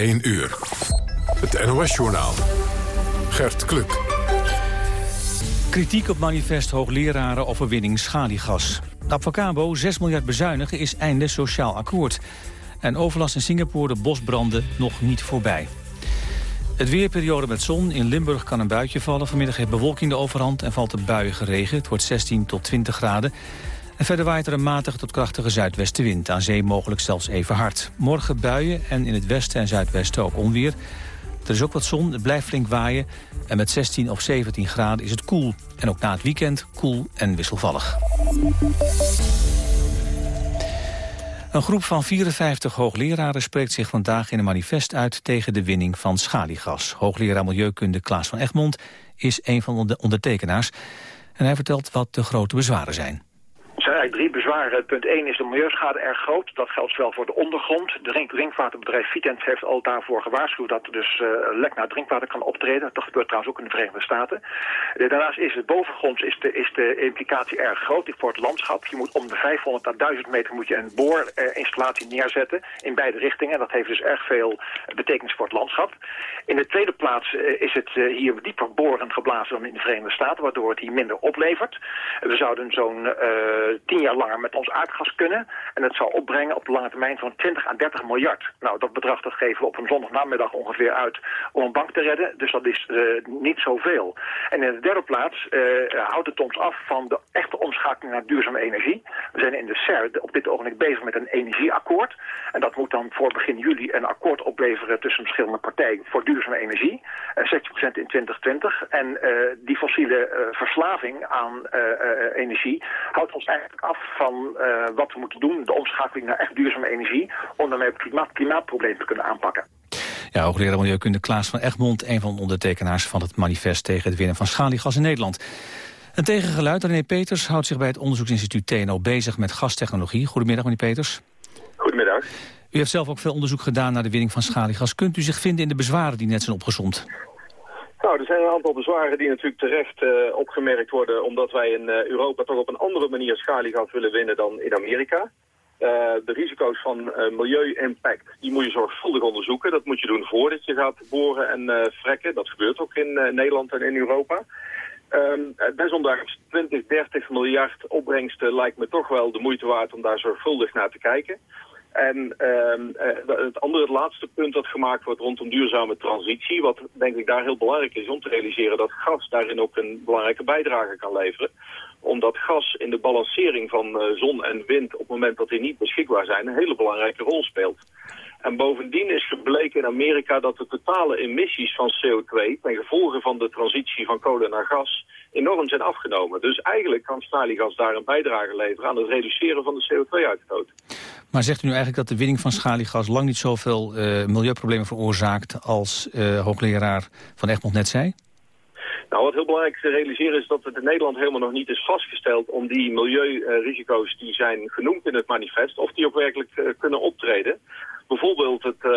1 uur. Het NOS-journaal. Gert Kluk. Kritiek op manifest hoogleraren overwinning schaliegas. Advocabo 6 miljard bezuinigen is einde sociaal akkoord. En overlast in Singapore de bosbranden nog niet voorbij. Het weerperiode met zon. In Limburg kan een buitje vallen. Vanmiddag heeft bewolking de overhand en valt er buien regen. Het wordt 16 tot 20 graden. En verder waait er een matige tot krachtige zuidwestenwind. Aan zee mogelijk zelfs even hard. Morgen buien en in het westen en zuidwesten ook onweer. Er is ook wat zon, het blijft flink waaien. En met 16 of 17 graden is het koel. En ook na het weekend koel en wisselvallig. Een groep van 54 hoogleraren spreekt zich vandaag in een manifest uit tegen de winning van schaliegas. Hoogleraar Milieukunde Klaas van Egmond is een van de ondertekenaars. En hij vertelt wat de grote bezwaren zijn zijn eigenlijk drie bezwaren. Punt 1 is de milieuschade erg groot. Dat geldt zowel voor de ondergrond. De drinkwaterbedrijf Vitens heeft al daarvoor gewaarschuwd dat er dus uh, lek naar drinkwater kan optreden. Dat gebeurt trouwens ook in de Verenigde Staten. Uh, daarnaast is het bovengronds is de, is de implicatie erg groot voor het landschap. Je moet om de 500 à 1000 meter moet je een boorinstallatie neerzetten in beide richtingen. Dat heeft dus erg veel betekenis voor het landschap. In de tweede plaats is het hier dieper boren geblazen dan in de Verenigde Staten, waardoor het hier minder oplevert. We zouden zo'n tien jaar langer met ons aardgas kunnen. En dat zou opbrengen op de lange termijn van 20 à 30 miljard. Nou, dat bedrag dat geven we op een zondagnamiddag ongeveer uit om een bank te redden. Dus dat is uh, niet zoveel. En in de derde plaats uh, houdt het ons af van de echte omschakeling naar duurzame energie. We zijn in de CER op dit ogenblik bezig met een energieakkoord. En dat moet dan voor begin juli een akkoord opleveren tussen verschillende partijen voor duurzame energie. Uh, 60% in 2020. En die fossiele verslaving aan energie houdt ons eigenlijk af van uh, wat we moeten doen, de omschakeling naar echt duurzame energie, om daarmee het klimaat, klimaatprobleem te kunnen aanpakken. Ja, hoogleraar Milieukunde Klaas van Egmond, een van de ondertekenaars van het manifest tegen het winnen van schaliegas in Nederland. Een tegengeluid, René Peters houdt zich bij het onderzoeksinstituut TNO bezig met gastechnologie. Goedemiddag, meneer Peters. Goedemiddag. U heeft zelf ook veel onderzoek gedaan naar de winning van schaliegas. Kunt u zich vinden in de bezwaren die net zijn opgezomd? Nou, er zijn een aantal bezwaren die natuurlijk terecht uh, opgemerkt worden... omdat wij in uh, Europa toch op een andere manier schaliegas willen winnen dan in Amerika. Uh, de risico's van milieu-impact, die moet je zorgvuldig onderzoeken. Dat moet je doen voordat je gaat boren en frekken. Dat gebeurt ook in Nederland en in Europa. Um, desondanks 20, 30 miljard opbrengsten lijkt me toch wel de moeite waard om daar zorgvuldig naar te kijken. En uh, het andere, het laatste punt dat gemaakt wordt rondom duurzame transitie, wat denk ik daar heel belangrijk is om te realiseren dat gas daarin ook een belangrijke bijdrage kan leveren. Omdat gas in de balancering van uh, zon en wind op het moment dat die niet beschikbaar zijn een hele belangrijke rol speelt. En bovendien is gebleken in Amerika dat de totale emissies van CO2 ten gevolge van de transitie van kolen naar gas enorm zijn afgenomen. Dus eigenlijk kan schaliegas daar een bijdrage leveren aan het reduceren van de CO2-uitstoot. Maar zegt u nu eigenlijk dat de winning van schaliegas lang niet zoveel uh, milieuproblemen veroorzaakt als uh, hoogleraar Van Egmond net zei? Nou, wat heel belangrijk te realiseren is dat het in Nederland helemaal nog niet is vastgesteld om die milieurisico's die zijn genoemd in het manifest, of die ook werkelijk kunnen optreden. Bijvoorbeeld het uh,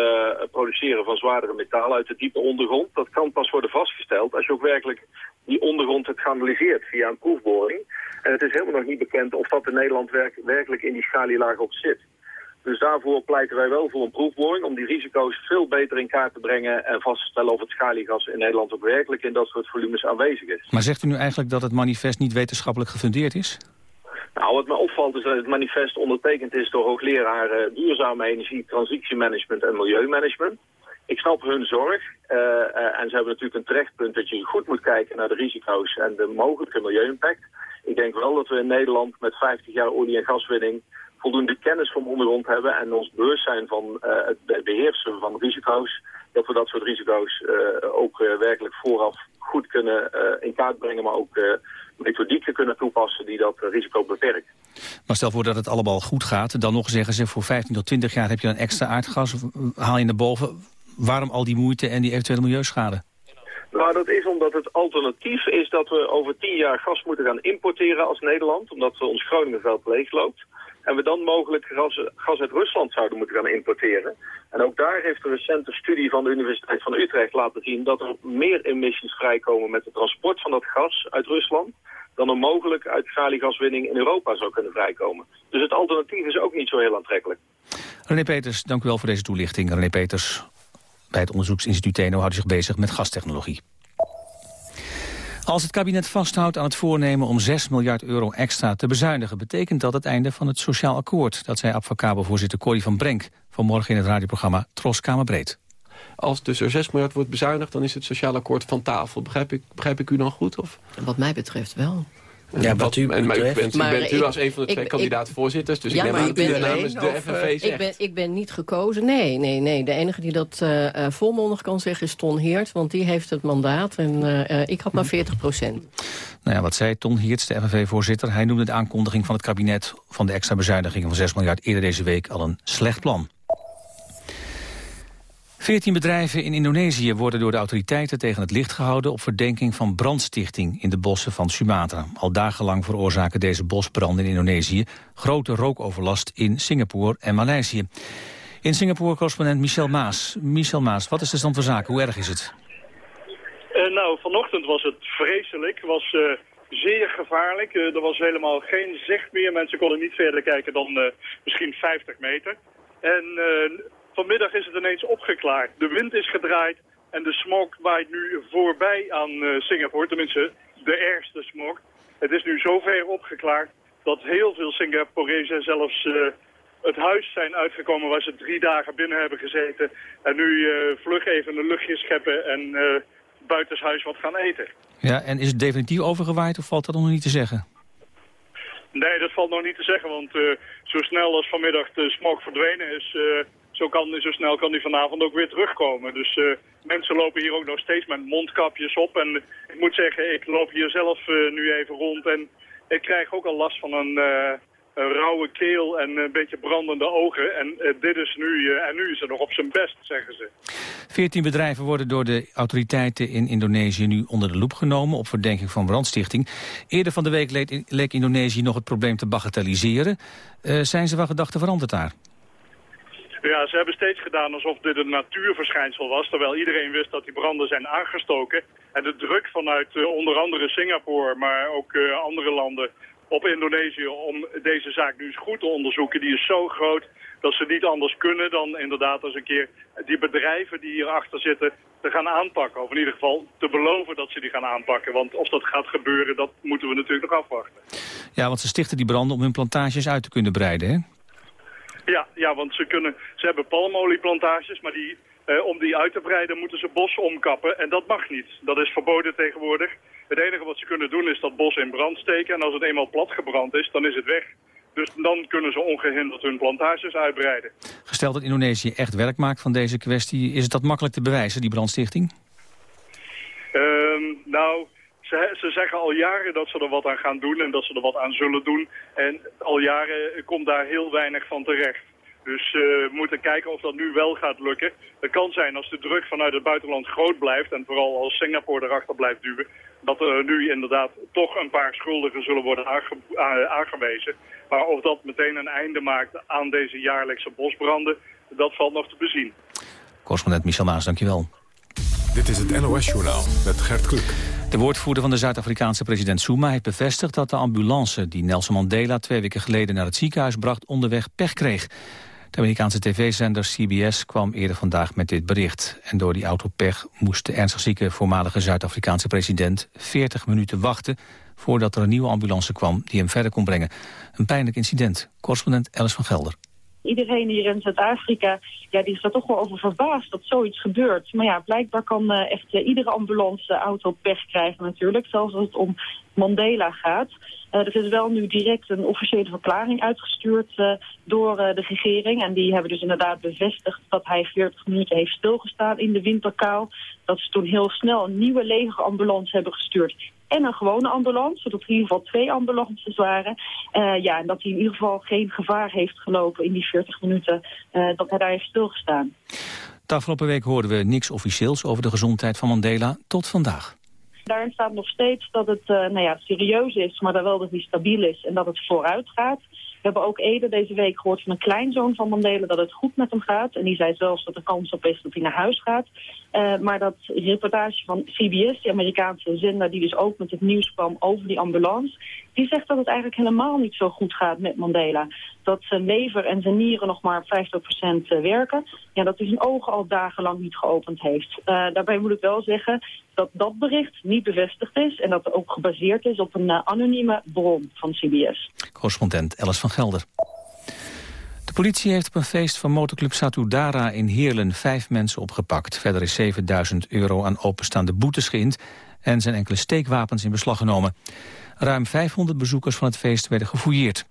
produceren van zwaardere metalen uit de diepe ondergrond. Dat kan pas worden vastgesteld als je ook werkelijk die ondergrond hebt geanalyseerd via een proefboring. En het is helemaal nog niet bekend of dat in Nederland werk, werkelijk in die schalielaag ook zit. Dus daarvoor pleiten wij wel voor een proefboring om die risico's veel beter in kaart te brengen en vast te stellen of het schaliegas in Nederland ook werkelijk in dat soort volumes aanwezig is. Maar zegt u nu eigenlijk dat het manifest niet wetenschappelijk gefundeerd is? Nou, wat me opvalt is dat het manifest ondertekend is door hoogleraren duurzame energie, transitiemanagement en milieumanagement. Ik snap hun zorg uh, uh, en ze hebben natuurlijk een terechtpunt dat je goed moet kijken naar de risico's en de mogelijke milieu-impact. Ik denk wel dat we in Nederland met 50 jaar olie- en gaswinning voldoende kennis van ondergrond hebben en ons bewustzijn van het beheersen van risico's, dat we dat soort risico's ook werkelijk vooraf goed kunnen in kaart brengen, maar ook methodieken kunnen toepassen die dat risico beperkt. Maar stel voor dat het allemaal goed gaat, dan nog zeggen ze voor 15 tot 20 jaar heb je een extra aardgas, haal je naar boven. Waarom al die moeite en die eventuele milieuschade? Nou, dat is omdat het alternatief is dat we over tien jaar gas moeten gaan importeren als Nederland, omdat we ons Groningenveld leegloopt. En we dan mogelijk gas, gas, uit Rusland zouden moeten gaan importeren. En ook daar heeft een recente studie van de Universiteit van Utrecht laten zien... dat er meer emissies vrijkomen met het transport van dat gas uit Rusland... dan er mogelijk uit schaliegaswinning in Europa zou kunnen vrijkomen. Dus het alternatief is ook niet zo heel aantrekkelijk. René Peters, dank u wel voor deze toelichting. René Peters, Bij het onderzoeksinstituut TNO houdt zich bezig met gastechnologie. Als het kabinet vasthoudt aan het voornemen om 6 miljard euro extra te bezuinigen... betekent dat het einde van het sociaal akkoord. Dat zei Advocabo-voorzitter Corrie van Brenk vanmorgen in het radioprogramma Tros Kamerbreed. Als dus er 6 miljard wordt bezuinigd, dan is het sociaal akkoord van tafel. Begrijp ik, begrijp ik u dan goed? Of? Wat mij betreft wel. Ja, wat u maar u bent, maar bent u als een van de twee kandidaat-voorzitters. Dus ja, ik neem aan dat u namens de FNV zegt. Ik ben, ik ben niet gekozen. Nee, nee, nee. De enige die dat uh, volmondig kan zeggen is Ton Heert. Want die heeft het mandaat. En uh, ik had maar 40 procent. Nou ja, wat zei Ton Heerts, de FNV-voorzitter? Hij noemde de aankondiging van het kabinet... van de extra bezuiniging van 6 miljard eerder deze week al een slecht plan. Veertien bedrijven in Indonesië worden door de autoriteiten tegen het licht gehouden op verdenking van brandstichting in de bossen van Sumatra. Al dagenlang veroorzaken deze bosbranden in Indonesië grote rookoverlast in Singapore en Maleisië. In Singapore correspondent Michel Maas. Michel Maas, wat is de stand van zaken? Hoe erg is het? Uh, nou, vanochtend was het vreselijk. Het was uh, zeer gevaarlijk. Uh, er was helemaal geen zicht meer. Mensen konden niet verder kijken dan misschien 50 meter. En Vanmiddag is het ineens opgeklaard. De wind is gedraaid en de smog waait nu voorbij aan uh, Singapore. Tenminste, de ergste smog. Het is nu zo ver opgeklaard dat heel veel Singaporezen zelfs uh, het huis zijn uitgekomen waar ze drie dagen binnen hebben gezeten. En nu uh, vlug even een luchtje scheppen en buitenshuis wat gaan eten. Ja, en is het definitief overgewaaid of valt dat nog niet te zeggen? Nee, dat valt nog niet te zeggen, want zo snel als vanmiddag de smog verdwenen is zo, kan, zo snel kan die vanavond ook weer terugkomen. Dus uh, mensen lopen hier ook nog steeds met mondkapjes op. En ik moet zeggen, ik loop hier zelf uh, nu even rond en ik krijg ook al last van een, uh, een rauwe keel en een beetje brandende ogen. En dit is nu, en nu is het nog op zijn best, zeggen ze. Veertien bedrijven worden door de autoriteiten in Indonesië nu onder de loep genomen op verdenking van brandstichting. Eerder van de week leek, leek Indonesië nog het probleem te bagatelliseren. zijn ze van gedachten veranderd daar? Ja, ze hebben steeds gedaan alsof dit een natuurverschijnsel was, terwijl iedereen wist dat die branden zijn aangestoken. En de druk vanuit uh, onder andere Singapore, maar ook uh, andere landen op Indonesië om deze zaak nu eens goed te onderzoeken, die is zo groot dat ze niet anders kunnen dan inderdaad eens een keer die bedrijven die hierachter zitten te gaan aanpakken. Of in ieder geval te beloven dat ze die gaan aanpakken. Want of dat gaat gebeuren, dat moeten we natuurlijk nog afwachten. Ja, want ze stichten die branden om hun plantages uit te kunnen breiden, hè? Ja, ja want ze, kunnen, ze hebben palmolieplantages, maar die, eh, om die uit te breiden moeten ze bos omkappen. En dat mag niet. Dat is verboden tegenwoordig. Het enige wat ze kunnen doen is dat bos in brand steken. En als het eenmaal platgebrand is, dan is het weg. Dus dan kunnen ze ongehinderd hun plantages uitbreiden. Gesteld dat Indonesië echt werk maakt van deze kwestie... is het dat makkelijk te bewijzen, die brandstichting? Uh, nou, ze, ze, zeggen al jaren dat ze er wat aan gaan doen en dat ze er wat aan zullen doen. En al jaren komt daar heel weinig van terecht. Dus uh, we moeten kijken of dat nu wel gaat lukken. Het kan zijn als de druk vanuit het buitenland groot blijft... en vooral als Singapore erachter blijft duwen... dat er nu inderdaad toch een paar schuldigen zullen worden aange aangewezen. Maar of dat meteen een einde maakt aan deze jaarlijkse bosbranden... dat valt nog te bezien. Correspondent Michel Maas, dankjewel. Dit is het NOS-journaal met Gert Kluk. De woordvoerder van de Zuid-Afrikaanse president Zuma heeft bevestigd dat de ambulance die Nelson Mandela twee weken geleden naar het ziekenhuis bracht onderweg pech kreeg. De Amerikaanse tv-zender CBS kwam eerder vandaag met dit bericht. En door die autopech moest de ernstig zieke voormalige Zuid-Afrikaanse president 40 minuten wachten voordat er een nieuwe ambulance kwam die hem verder kon brengen. Een pijnlijk incident. Correspondent Alice van Gelder iedereen hier in Zuid-Afrika, ja, die is er toch wel over verbaasd dat zoiets gebeurt. Maar ja, blijkbaar kan uh, echt uh, iedere ambulanceauto pech krijgen natuurlijk, zelfs als het om Mandela gaat. Uh, er is wel nu direct een officiële verklaring uitgestuurd door de regering. En die hebben dus inderdaad bevestigd dat hij 40 minuten heeft stilgestaan in de winterkou. Dat ze toen heel snel een nieuwe legerambulance hebben gestuurd en een gewone ambulance, zodat er in ieder geval twee ambulances waren. Ja, en dat hij in ieder geval geen gevaar heeft gelopen in die 40 minuten dat hij daar heeft stilgestaan. De afgelopen week hoorden we niks officieels over de gezondheid van Mandela tot vandaag. Daarin staat nog steeds dat het uh, nou ja, serieus is, maar dat wel dat hij stabiel is en dat het vooruit gaat. We hebben ook eerder deze week gehoord van een kleinzoon van Mandela dat het goed met hem gaat. En die zei zelfs dat er kans op is dat hij naar huis gaat. Uh, maar dat reportage van CBS, de Amerikaanse zender die dus ook met het nieuws kwam over die ambulance... die zegt dat het eigenlijk helemaal niet zo goed gaat met Mandela. Dat zijn lever en zijn nieren nog maar 50% werken. Ja, dat hij zijn ogen al dagenlang niet geopend heeft. daarbij moet ik wel zeggen dat dat bericht niet bevestigd is... en dat het ook gebaseerd is op een anonieme bron van CBS. Correspondent Alice van Gelder. De politie heeft op een feest van motorclub Satudara in Heerlen vijf mensen opgepakt. Verder is 7000 euro aan openstaande boetes geïnd en zijn enkele steekwapens in beslag genomen. Ruim 500 bezoekers van het feest werden gefouilleerd.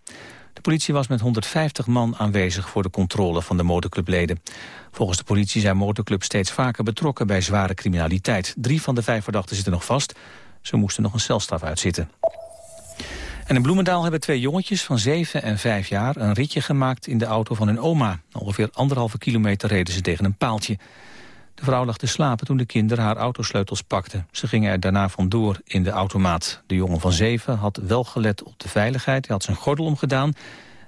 De politie was met 150 man aanwezig voor de controle van de motorclubleden. Volgens de politie zijn motorclubs steeds vaker betrokken bij zware criminaliteit. Drie van de vijf verdachten zitten nog vast. Ze moesten nog een celstraf uitzitten. En in Bloemendaal hebben twee jongetjes van 7 en 5 jaar... een ritje gemaakt in de auto van hun oma. Ongeveer anderhalve kilometer reden ze tegen een paaltje. De vrouw lag te slapen toen de kinderen haar autosleutels pakten. Ze gingen er daarna vandoor in de automaat. De jongen van 7 had wel gelet op de veiligheid. Hij had zijn gordel omgedaan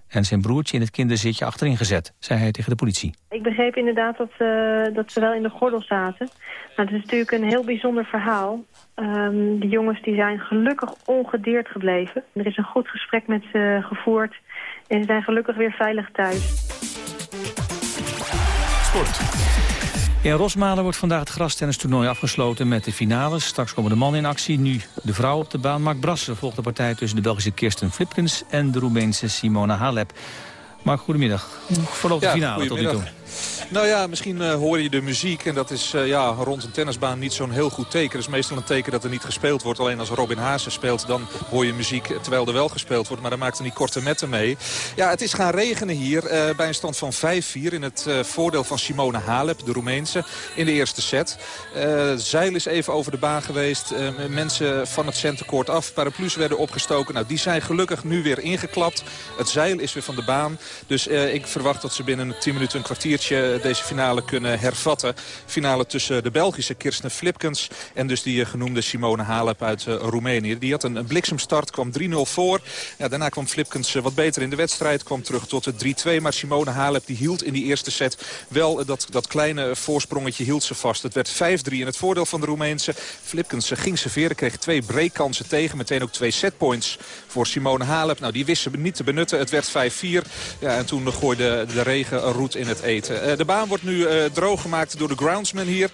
en zijn broertje in het kinderzitje achterin gezet, zei hij tegen de politie. Ik begreep inderdaad dat, uh, dat ze wel in de gordel zaten. Maar het is natuurlijk een heel bijzonder verhaal. Um, de jongens die zijn gelukkig ongedeerd gebleven. Er is een goed gesprek met ze gevoerd en ze zijn gelukkig weer veilig thuis. Sport. In Rosmalen wordt vandaag het grastennistoernooi afgesloten met de finales. Straks komen de mannen in actie, nu de vrouw op de baan. Mark Brassen volgt de partij tussen de Belgische Kirsten Flipkens... en de Roemeense Simona Halep. Mark, goedemiddag. Voorlopig de finale tot nu toe. Nou ja, misschien uh, hoor je de muziek. En dat is uh, ja, rond een tennisbaan niet zo'n heel goed teken. Dat is meestal een teken dat er niet gespeeld wordt. Alleen als Robin Haase speelt, dan hoor je muziek terwijl er wel gespeeld wordt. Maar dan maakt er niet korte metten mee. Ja, het is gaan regenen hier bij een stand van 5-4 in het voordeel van Simone Halep, de Roemeense, in de eerste set. Zeil is even over de baan geweest. mensen van het centercourt af. Paraplu's werden opgestoken. Nou, die zijn gelukkig nu weer ingeklapt. Het zeil is weer van de baan. Dus ik verwacht dat ze binnen 10 minuten een kwartiertje deze finale kunnen hervatten. Finale tussen de Belgische Kirsten Flipkens en dus die eh, genoemde Simone Halep uit eh, Roemenië. Die had een, bliksemstart, kwam 3-0 voor. Ja, daarna kwam Flipkens eh, wat beter in de wedstrijd, kwam terug tot het 3-2. Maar Simone Halep die hield in die eerste set wel dat, dat kleine voorsprongetje hield ze vast. Het werd 5-3 in het voordeel van de Roemeense. Flipkens ging serveren, kreeg twee breakkansen tegen. Meteen ook twee setpoints voor Simone Halep. Nou, die wisten niet te benutten. Het werd 5-4. Ja, en toen gooide de regen roet in het eten. De baan wordt nu uh, droog gemaakt door de groundsman hier.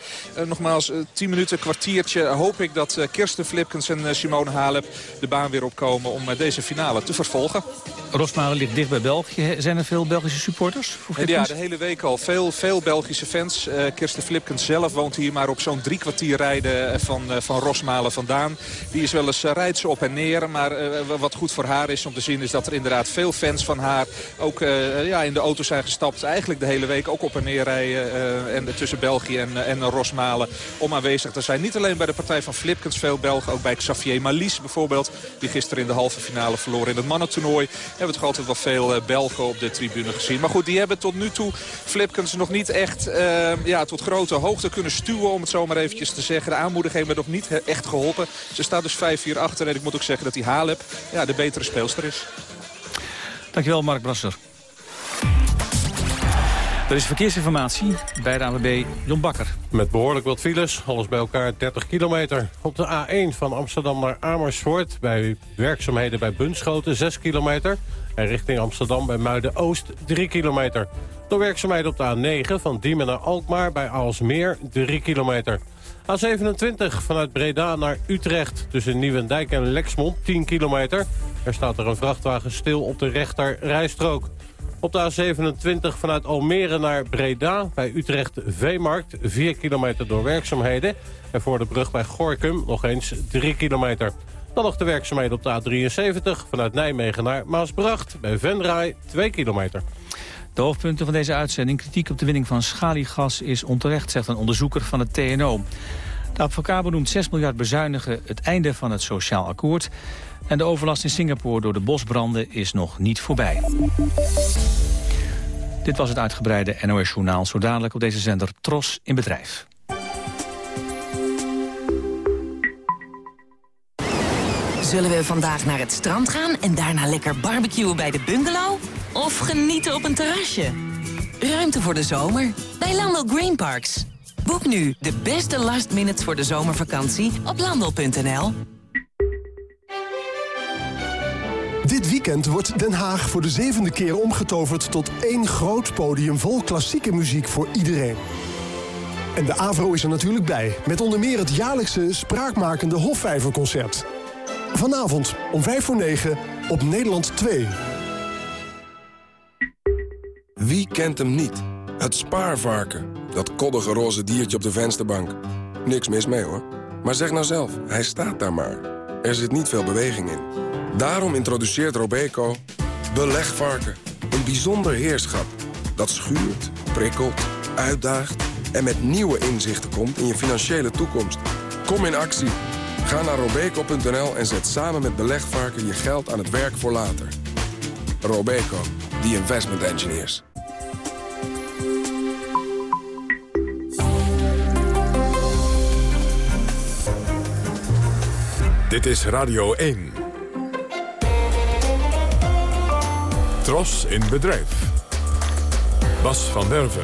Nogmaals, uh, 10 minuten, kwartiertje. Hoop ik dat Kirsten Flipkens en Simone Halep de baan weer opkomen om deze finale te vervolgen. Rosmalen ligt dicht bij België. Zijn er veel Belgische supporters? ja, de hele week al. Veel, veel Belgische fans. Kirsten Flipkens zelf woont hier maar op zo'n drie kwartier rijden van, van Rosmalen vandaan. Die is wel eens rijdt ze op en neer. Maar wat goed voor haar is om te zien is dat er inderdaad veel fans van haar ook ja, in de auto zijn gestapt. Eigenlijk de hele week ook op en neer rijden. Uh, en tussen België en, en Rosmalen om aanwezig te zijn. Niet alleen bij de partij van Flipkens veel Belgen. Ook bij Xavier Malice bijvoorbeeld. Die gisteren in de halve finale verloor in het mannentoernooi. Hebben we toch altijd wel veel uh, Belgen op de tribune gezien. Maar goed, die hebben tot nu toe Flipkens nog niet echt ja, tot grote hoogte kunnen stuwen. Om het zo maar eventjes te zeggen. De aanmoediging heeft nog niet echt geholpen. Ze staat dus 5-4 achter. En ik moet ook zeggen dat die Halep ja, de betere speelster is. Dankjewel Mark Brasser. Er is verkeersinformatie bij de AWB Jon Bakker. Met behoorlijk wat files, alles bij elkaar 30 kilometer. Op de A1 van Amsterdam naar Amersfoort... bij werkzaamheden bij Bunschoten 6 kilometer. En richting Amsterdam bij Muiden-Oost 3 kilometer. Door werkzaamheden op de A9 van Diemen naar Alkmaar bij Aalsmeer 3 kilometer. A27 vanuit Breda naar Utrecht tussen Nieuwendijk en Lexmond 10 kilometer. Er staat er een vrachtwagen stil op de rechter rijstrook. Op de A27 vanuit Almere naar Breda bij Utrecht Veemarkt. 4 kilometer door werkzaamheden. En voor de brug bij Gorkum nog eens 3 kilometer. Dan nog de werkzaamheden op de A73 vanuit Nijmegen naar Maasbracht. Bij Venray 2 kilometer. De hoofdpunten van deze uitzending. Kritiek op de winning van schaliegas is onterecht, zegt een onderzoeker van het TNO. De advocaat benoemt 6 miljard bezuinigen het einde van het sociaal akkoord. En de overlast in Singapore door de bosbranden is nog niet voorbij. Dit was het uitgebreide NOS-journaal. Zo dadelijk op deze zender Tros in bedrijf. Zullen we vandaag naar het strand gaan en daarna lekker barbecuen bij de bungalow? Of genieten op een terrasje? Ruimte voor de zomer bij Landel Green Parks. Boek nu de beste last minutes voor de zomervakantie op landel.nl. Dit weekend wordt Den Haag voor de zevende keer omgetoverd... tot één groot podium vol klassieke muziek voor iedereen. En de AVRO is er natuurlijk bij, met onder meer het jaarlijkse spraakmakende Hofvijverconcert. Vanavond om 5 voor 9 op Nederland 2. Wie kent hem niet? Het spaarvarken. Dat koddige roze diertje op de vensterbank. Niks mis mee hoor. Maar zeg nou zelf, hij staat daar maar. Er zit niet veel beweging in. Daarom introduceert Robeco belegvarken. Een bijzonder heerschap dat schuurt, prikkelt, uitdaagt... en met nieuwe inzichten komt in je financiële toekomst. Kom in actie. Ga naar robeco.nl en zet samen met belegvarken je geld aan het werk voor later. Robeco, the investment engineers. Dit is Radio 1. Tros in bedrijf. Bas van Derven.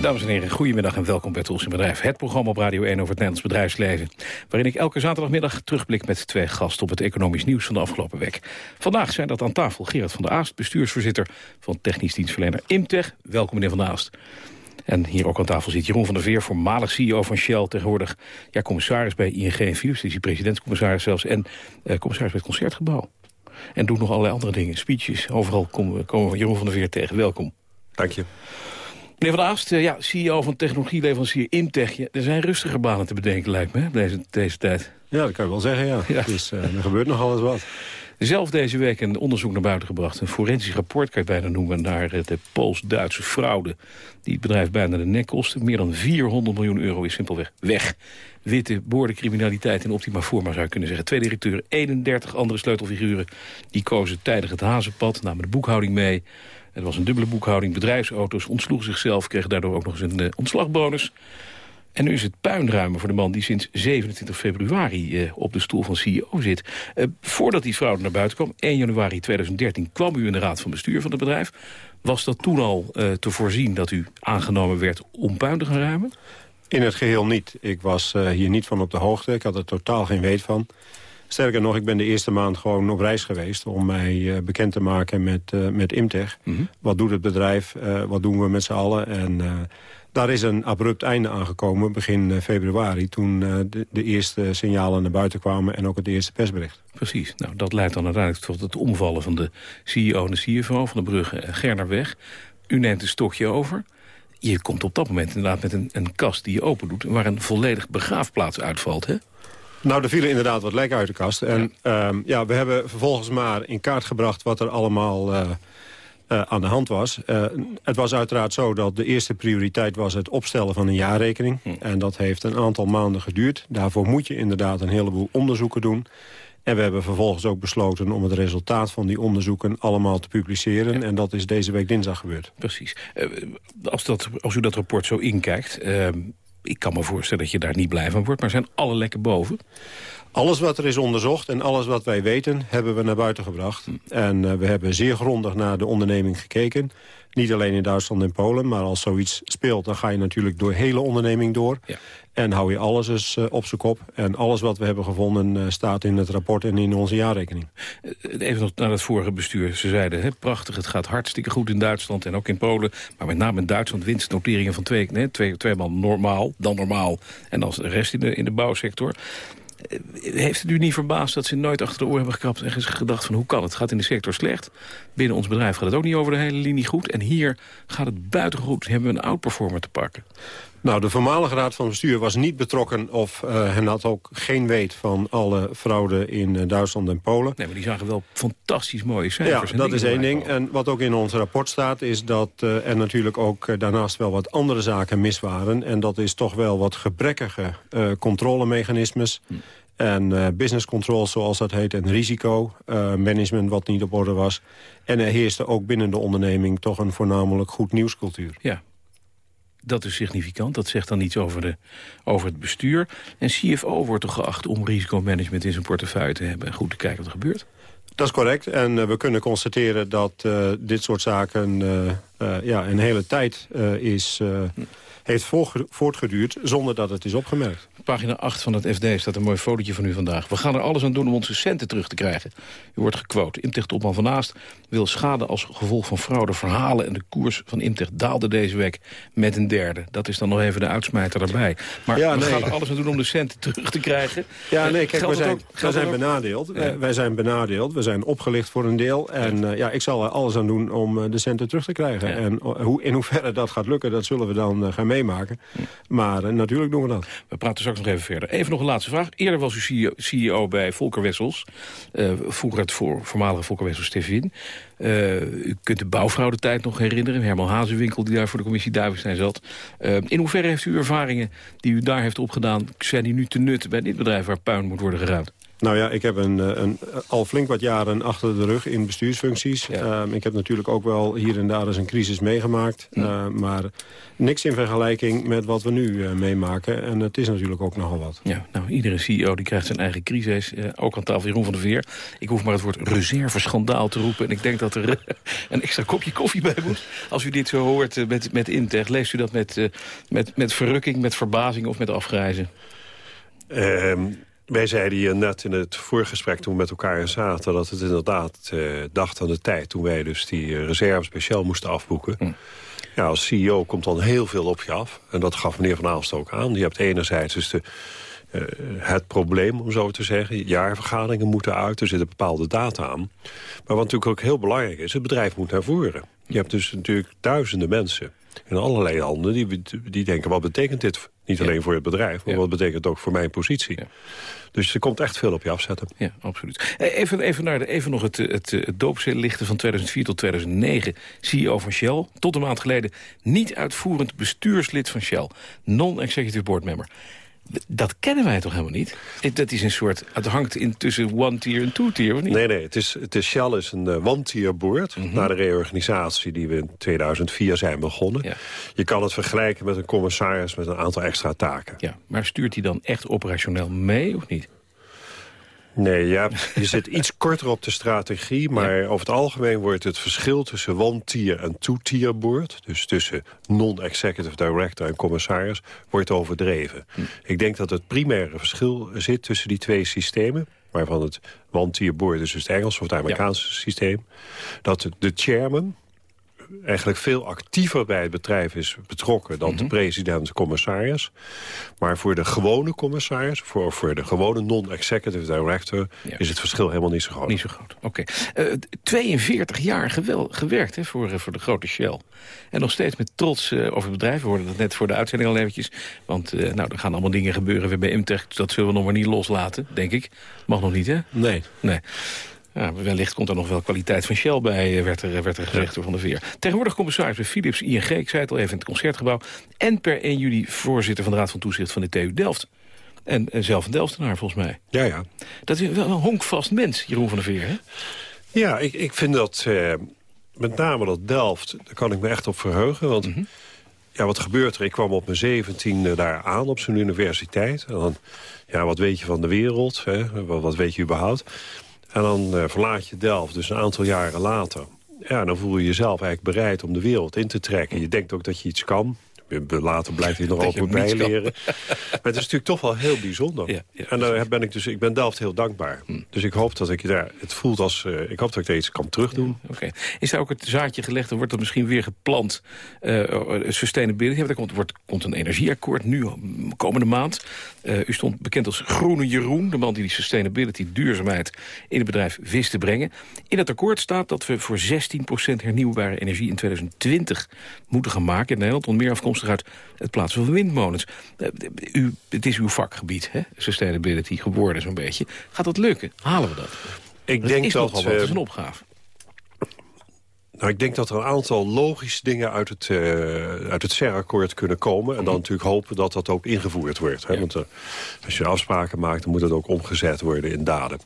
Dames en heren, goedemiddag en welkom bij Tros in Bedrijf. Het programma op Radio 1 over het Nederlands bedrijfsleven. Waarin ik elke zaterdagmiddag terugblik met twee gasten op het economisch nieuws van de afgelopen week. Vandaag zijn dat aan tafel Gerard van der Aast, bestuursvoorzitter van technisch dienstverlener Imtech. Welkom meneer van der Aast. En hier ook aan tafel zit Jeroen van der Veer, voormalig CEO van Shell. Tegenwoordig ja, commissaris bij ING en Philips. Is hij presidentscommissaris zelfs. En eh, commissaris bij het Concertgebouw. En doet nog allerlei andere dingen. Speeches. Overal komen, komen we Jeroen van der Veer tegen. Welkom. Dank je. Meneer Van Aast, eh, ja, CEO van technologieleverancier Imtech. Er zijn rustiger banen te bedenken, lijkt me, deze, deze tijd. Ja, dat kan je wel zeggen, ja. Ja. Dus eh, er gebeurt nog alles wat. Zelf deze week een onderzoek naar buiten gebracht. Een forensisch rapport kan je bijna noemen naar eh, de Pools-Duitse fraude. Die het bedrijf bijna de nek kostte. Meer dan 400 miljoen euro is simpelweg weg. Witte boordencriminaliteit in optima forma zou je kunnen zeggen. Twee directeuren, 31 andere sleutelfiguren. Die kozen tijdig het hazenpad, namen de boekhouding mee. Het was een dubbele boekhouding, bedrijfsauto's, ontsloeg zichzelf... kregen daardoor ook nog eens een uh, ontslagbonus. En nu is het puinruimen voor de man die sinds 27 februari uh, op de stoel van CEO zit. Uh, voordat die fraude naar buiten kwam, 1 januari 2013, kwam u in de raad van bestuur van het bedrijf. Was dat toen al uh, te voorzien dat u aangenomen werd om puin te gaan ruimen? In het geheel niet. Ik was hier niet van op de hoogte. Ik had er totaal geen weet van. Sterker nog, ik ben de eerste maand gewoon op reis geweest... om mij uh, bekend te maken met, uh, met Imtech. Mm -hmm. Wat doet het bedrijf? Wat doen we met z'n allen? En daar is een abrupt einde aangekomen begin februari... toen de, de, eerste signalen naar buiten kwamen en ook het eerste persbericht. Precies. Nou, dat leidt dan uiteindelijk tot het omvallen van de CEO en de CFO van de Brugge Gerner weg. U neemt een stokje over. Je komt op dat moment inderdaad met een, een kast die je open doet... waar een volledig begraafplaats uitvalt, hè? Nou, er vielen inderdaad wat lekken uit de kast. En ja. Um, ja, we hebben vervolgens maar in kaart gebracht wat er allemaal uh, uh, aan de hand was. Uh, het was uiteraard zo dat de eerste prioriteit was het opstellen van een jaarrekening. Hm. En dat heeft een aantal maanden geduurd. Daarvoor moet je inderdaad een heleboel onderzoeken doen. En we hebben vervolgens ook besloten om het resultaat van die onderzoeken allemaal te publiceren. Ja. En dat is deze week dinsdag gebeurd. Precies. als, dat, als u dat rapport zo inkijkt ehm, ik kan me voorstellen dat je daar niet blij van wordt. Maar zijn alle lekken boven? Alles wat er is onderzocht en alles wat wij weten... hebben we naar buiten gebracht. Hm. En uh, we hebben zeer grondig naar de onderneming gekeken. Niet alleen in Duitsland en Polen, maar als zoiets speelt... dan ga je natuurlijk door de hele onderneming door. Ja. En hou je alles eens uh, op zijn kop. En alles wat we hebben gevonden uh, staat in het rapport en in onze jaarrekening. Even nog naar het vorige bestuur. Ze zeiden, hè, prachtig, het gaat hartstikke goed in Duitsland en ook in Polen. Maar met name in Duitsland winstnoteringen van twee, nee, twee, tweemaal normaal, dan normaal. En dan de rest in de, in de bouwsector. Heeft het u niet verbaasd dat ze nooit achter de oor hebben gekrapt... en gedacht van hoe kan het? Het gaat in de sector slecht. Binnen ons bedrijf gaat het ook niet over de hele linie goed. En hier gaat het buitengoed. Hebben we een outperformer te pakken. Nou, de voormalige raad van bestuur was niet betrokken... of uh, had ook geen weet van alle fraude in uh, Duitsland en Polen. Nee, maar die zagen wel fantastisch mooie cijfers. Ja, dat is één ding. En wat ook in ons rapport staat... is dat uh, er natuurlijk ook daarnaast wel wat andere zaken mis waren. En dat is toch wel wat gebrekkige controlemechanismes... Hm. En uh, business control, zoals dat heet, en risicomanagement uh, wat niet op orde was. En er heerste ook binnen de onderneming toch een voornamelijk goed nieuwscultuur. Ja, dat is significant. Dat zegt dan iets over, de, over het bestuur. En CFO wordt toch geacht om risicomanagement in zijn portefeuille te hebben... en goed te kijken wat er gebeurt? Dat is correct. En uh, we kunnen constateren dat uh, dit soort zaken uh, ja, een hele tijd is heeft voortgeduurd zonder dat het is opgemerkt. Pagina 8 van het FD staat een mooi fotootje van u vandaag. We gaan er alles aan doen om onze centen terug te krijgen. U wordt gequote. Imtech topman van Naast wil schade als gevolg van fraude verhalen... en de koers van Imtech daalde deze week met een derde. Dat is dan nog even de uitsmijter erbij. Maar Ja, we nee. gaan er alles aan doen om de centen terug te krijgen. Ja, nee, kijk, het zijn, ook- wij zijn benadeeld. Ja. Wij- Wij zijn benadeeld. We zijn opgelicht voor een deel. En eh, ja, ik zal er alles aan doen om eh, de centen terug te krijgen. En eh, hoe, in hoeverre dat gaat lukken, dat zullen we dan gaan meemaken. Maar eh, natuurlijk doen we dat. We praten straks nog even verder. Even nog een laatste vraag. Eerder was u CEO, CEO bij Volker Wessels. eh, vroeger het voor, voormalige Volker Wessels Stevin. Eh, u kunt de bouwfraudetijd nog herinneren. Herman Hazenwinkel die daar voor de commissie Duivenstein zat. In hoeverre heeft u ervaringen die u daar heeft opgedaan... zijn die nu te nut bij dit bedrijf waar puin moet worden geruimd? Nou ja, ik heb een, eh, een, al flink wat jaren achter de rug in bestuursfuncties. Ehm, ik heb natuurlijk ook wel hier en daar eens een crisis meegemaakt. Eh, maar niks in vergelijking met wat we nu eh, meemaken. En het is natuurlijk ook nogal wat. Ja, nou, iedere CEO die krijgt zijn eigen crisis. Eh, ook aan tafel Jeroen van der Veer. Ik hoef maar het woord reserveschandaal te roepen. En ik denk dat er eh, een extra kopje koffie bij moet. Als u dit zo hoort eh, met, met Integ, leest u dat met, eh, met, met verrukking, met verbazing of met afgrijzen? Ehm, wij zeiden hier net in het voorgesprek toen we met elkaar zaten... dat het inderdaad eh, dacht aan de tijd toen wij dus die eh, reserve speciaal moesten afboeken. Ja, als CEO komt dan heel veel op je af. En dat gaf meneer Van Aalst ook aan. Je hebt enerzijds dus de, eh, het probleem, om zo te zeggen. Jaarvergaderingen moeten uit, er zitten bepaalde data aan. Maar wat natuurlijk ook heel belangrijk is, het bedrijf moet naar voren. Je hebt dus natuurlijk duizenden mensen in allerlei handen... die, die denken, wat betekent dit niet alleen voor het bedrijf... maar wat betekent het ook voor mijn positie. Dus er komt echt veel op je afzetten. Ja, absoluut. Eh, Even, even, naar de, even nog het, het, het van 2004 tot 2009. CEO van Shell, tot een maand geleden niet uitvoerend bestuurslid van Shell. Non-executive board member. Dat kennen wij toch helemaal niet? Eh, Dat is een soort, het hangt in tussen one tier en two tier, of niet? Nee, nee, het is, het is Shell is een uh, one-tier board... Mhm. na de reorganisatie die we in 2004 zijn begonnen. Je kan het vergelijken met een commissaris met een aantal extra taken. Ja, maar stuurt hij dan echt operationeel mee, of niet? Nee, ja, je zit iets korter op de strategie... maar over het algemeen wordt het verschil tussen one-tier en two-tier board... dus tussen non-executive director en commissaris, wordt overdreven. Hm. Ik denk dat het primaire verschil zit tussen die twee systemen... waarvan het one-tier board dus het Engelse of het Amerikaanse systeem... dat de chairman eigenlijk veel actiever bij het bedrijf is betrokken... dan Mhm. de president-commissaris. Maar voor de gewone commissaris, voor, voor de gewone non-executive director... is het verschil helemaal niet zo groot. Niet zo groot, oké. Eh, 42 jaar gewel, gewerkt hè, voor, eh, voor de grote Shell. En nog steeds met trots eh, over het bedrijf. We hoorden dat net voor de uitzending al eventjes. Want eh, nou, er gaan allemaal dingen gebeuren weer bij Imtech. Dus dat zullen we nog maar niet loslaten, denk ik. Mag nog niet, hè? Nee. Nee. Ja, wellicht komt er nog wel kwaliteit van Shell bij, eh, werd er, werd er gezegd door Van der Veer. Tegenwoordig commissaris bij Philips, ING, ik zei het al even in het Concertgebouw. En per 1 juli voorzitter van de Raad van Toezicht van de TU Delft. En eh, zelf een Delftenaar, volgens mij. Ja, ja. Dat is wel een honkvast mens, Jeroen van der Veer, hè? Ja, ik, ik vind dat eh, met name dat Delft, daar kan ik me echt op verheugen. Want Mhm. ja, wat gebeurt er? Ik kwam op mijn zeventiende daar aan op zijn universiteit. En dan, ja, wat weet je van de wereld? Hè? Wat, wat weet je überhaupt? En dan eh, verlaat je Delft, dus een aantal jaren later. Ja, dan voel je jezelf eigenlijk bereid om de wereld in te trekken. Je denkt ook dat je iets kan. Later blijkt hij nog kan. bijleren. Maar het is natuurlijk toch wel heel bijzonder. en daar ben ik dus, ik ben Delft heel dankbaar. Hm. Dus ik hoop dat ik daar, het voelt als, eh, ik hoop dat ik er iets kan terugdoen. Oké. Is daar ook het zaadje gelegd, dan wordt dat misschien weer geplant, eh sustainability. Er komt, wordt, komt een energieakkoord nu, mm, komende maand. Eh, u stond bekend als Groene Jeroen, de man die die sustainability, duurzaamheid, in het bedrijf wist te brengen. In het akkoord staat dat we voor 16% hernieuwbare energie in 2020 moeten gaan maken in Nederland. Onder meer afkomstig uit het plaatsen van windmolens. Eh, u, het is uw vakgebied, hè? sustainability, geworden zo'n beetje. Gaat dat lukken? Halen we dat? Ik dat denk is dat, wat, dat is een eh, opgave. Nou, ik denk dat er een aantal logische dingen uit het, eh uit het CER-akkoord kunnen komen. En dan natuurlijk hopen dat dat ook ingevoerd wordt. Hè? Want eh, als je afspraken maakt, dan moet het ook omgezet worden in daden.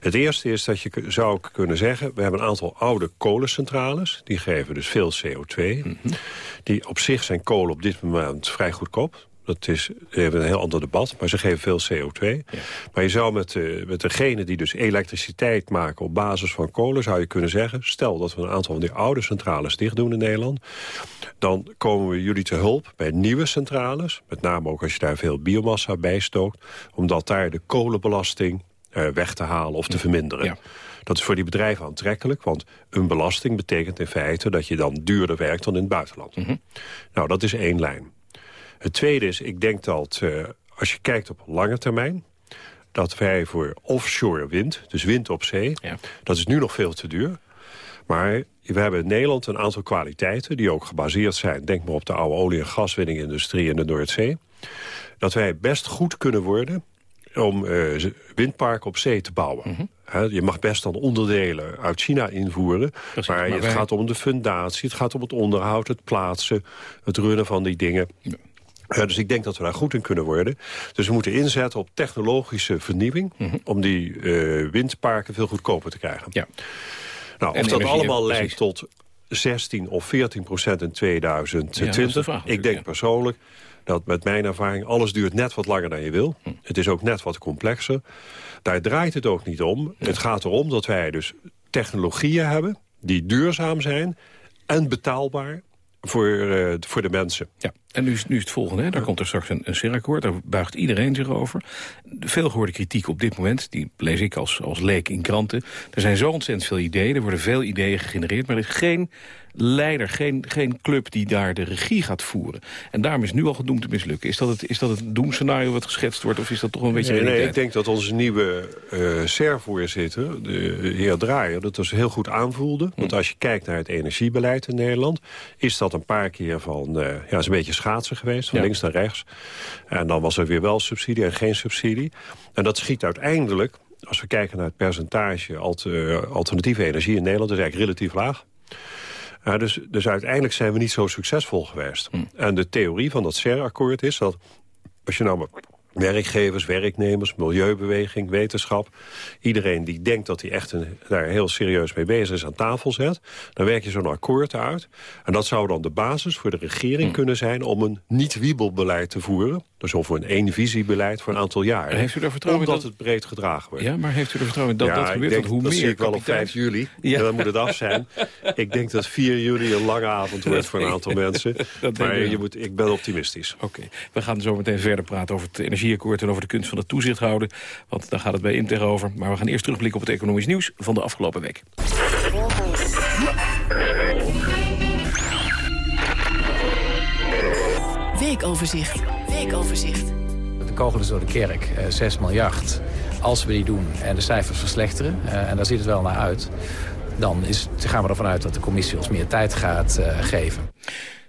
Het eerste is dat je zou kunnen zeggen... we hebben een aantal oude kolencentrales. Die geven dus veel CO2. Die op zich zijn kolen op dit moment vrij goedkoop. Dat is even een heel ander debat, maar ze geven veel CO2. Maar je zou met, uh, met degene die dus elektriciteit maken op basis van kolen... zou je kunnen zeggen, stel dat we een aantal van die oude centrales dicht doen in Nederland... dan komen we jullie te hulp bij nieuwe centrales. Met name ook als je daar veel biomassa bij stookt. Omdat daar de kolenbelasting uh, weg te halen of te verminderen. Ja. Dat is voor die bedrijven aantrekkelijk, want een belasting betekent in feite... dat je dan duurder werkt dan in het buitenland. Mm -hmm. Nou, dat is één lijn. Het tweede is, ik denk dat uh, als je kijkt op lange termijn... dat wij voor offshore wind, dus wind op zee... Ja. dat is nu nog veel te duur. Maar we hebben in Nederland een aantal kwaliteiten... die ook gebaseerd zijn, denk maar op de oude olie- en gaswinningindustrie in de Noordzee... dat wij best goed kunnen worden om uh, windparken op zee te bouwen. Mm -hmm. He, je mag best dan onderdelen uit China invoeren. Precies, maar, maar het wij... gaat om de fundatie, het gaat om het onderhoud, het plaatsen... het runnen van die dingen. Ja. Dus ik denk dat we daar goed in kunnen worden. Dus we moeten inzetten op technologische vernieuwing... Mm -hmm. om die uh, windparken veel goedkoper te krijgen. Ja. Nou, of dat allemaal leidt tot 16 of 14 procent in 2020... Ja, ik denk ja. persoonlijk dat met mijn ervaring alles duurt net wat langer dan je wil. Hm. Het is ook net wat complexer. Daar draait het ook niet om. Ja. Het gaat erom dat wij dus technologieën hebben die duurzaam zijn en betaalbaar voor, uh, voor de mensen. Ja, en nu is, nu is het volgende. Hè? Daar komt er straks een, een CER-akkoord. Daar buigt iedereen zich over. De veelgehoorde kritiek op dit moment, die lees ik als, als leek in kranten. Er zijn zo ontzettend veel ideeën. Er worden veel ideeën gegenereerd. Maar er is geen leider, geen, geen club die daar de regie gaat voeren. En daarom is nu al gedoemd te mislukken. Is dat het, is dat het doemscenario wat geschetst wordt of is dat toch een beetje... Nee, nee ik denk dat onze nieuwe uh, SER-voorzitter, de heer Draaier... dat dus heel goed aanvoelde. Want als je kijkt naar het energiebeleid in Nederland... is dat een paar keer van... Uh, ja, is een beetje schaatsen geweest, van ja. links naar rechts. En dan was er weer wel subsidie en geen subsidie. En dat schiet uiteindelijk als we kijken naar het percentage alternatieve energie in Nederland... is eigenlijk relatief laag. Uh, dus, dus uiteindelijk zijn we niet zo succesvol geweest. Hm. En de theorie van dat CER-akkoord is dat... als je nou werkgevers, werknemers, milieubeweging, wetenschap... iedereen die denkt dat hij echt een, daar heel serieus mee bezig is aan tafel zet... dan werk je zo'n akkoord uit. En dat zou dan de basis voor de regering hm. kunnen zijn... om een niet-wiebelbeleid te voeren. Dus of een één-visiebeleid voor een aantal jaren. Heeft u er vertrouwen Omdat dat... het breed gedragen wordt. Ja, maar heeft u er vertrouwen in dat ja, dat gebeurt? Ik denk, hoe dat meer zie ik wel op kapitein... 5 juli. Ja. dan moet het af zijn. ik denk dat 4 juli een lange avond wordt voor een aantal mensen. maar je moet, ik ben optimistisch. Oké, okay. we gaan zo meteen verder praten over het energieakkoord... en over de kunst van het toezicht houden. Want daar gaat het bij Inter over. Maar we gaan eerst terugblikken op het economisch nieuws van de afgelopen week. Weekoverzicht. Weekoverzicht. De kogel is door de kerk, uh, 6 miljard. Als we die doen en de cijfers verslechteren, uh, en daar ziet het wel naar uit... dan is, gaan we ervan uit dat de commissie ons meer tijd gaat uh, geven.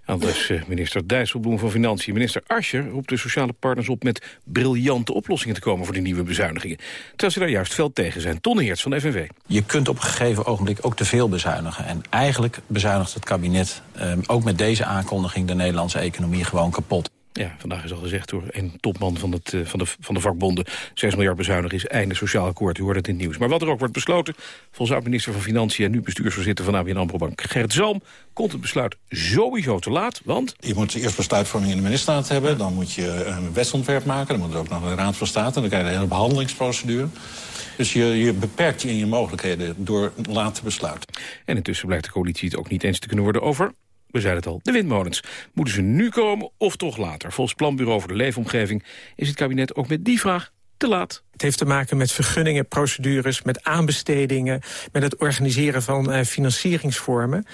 Anders uh, minister Dijsselbloem van Financiën. Minister Ascher roept de sociale partners op met briljante oplossingen te komen voor de nieuwe bezuinigingen. Terwijl ze daar juist fel tegen zijn. Ton Heerts van de FNV. Je kunt op een gegeven ogenblik ook te veel bezuinigen. En eigenlijk bezuinigt het kabinet uh, ook met deze aankondiging de Nederlandse economie gewoon kapot. Ja, vandaag is al gezegd door een topman van, het, van, de, van de vakbonden. 6 miljard bezuinigen is einde sociaal akkoord. U hoort het in het nieuws. Maar wat er ook wordt besloten, volgens oud-minister van Financiën... en nu bestuursvoorzitter van ABN AMRO Bank Gerrit Zalm... komt het besluit sowieso te laat, want... Je moet eerst besluitvorming in de ministerraad hebben. Dan moet je een wetsontwerp maken. Dan moet er ook nog een raad van state. Dan krijg je een hele behandelingsprocedure. Dus je, je beperkt je in je mogelijkheden door laat te besluiten. En intussen blijkt de coalitie het ook niet eens te kunnen worden over we zeiden het al, de windmolens. Moeten ze nu komen of toch later? Volgens Planbureau voor de Leefomgeving is het kabinet ook met die vraag te laat. Het heeft te maken met vergunningen, procedures, met aanbestedingen... met het organiseren van uh, financieringsvormen.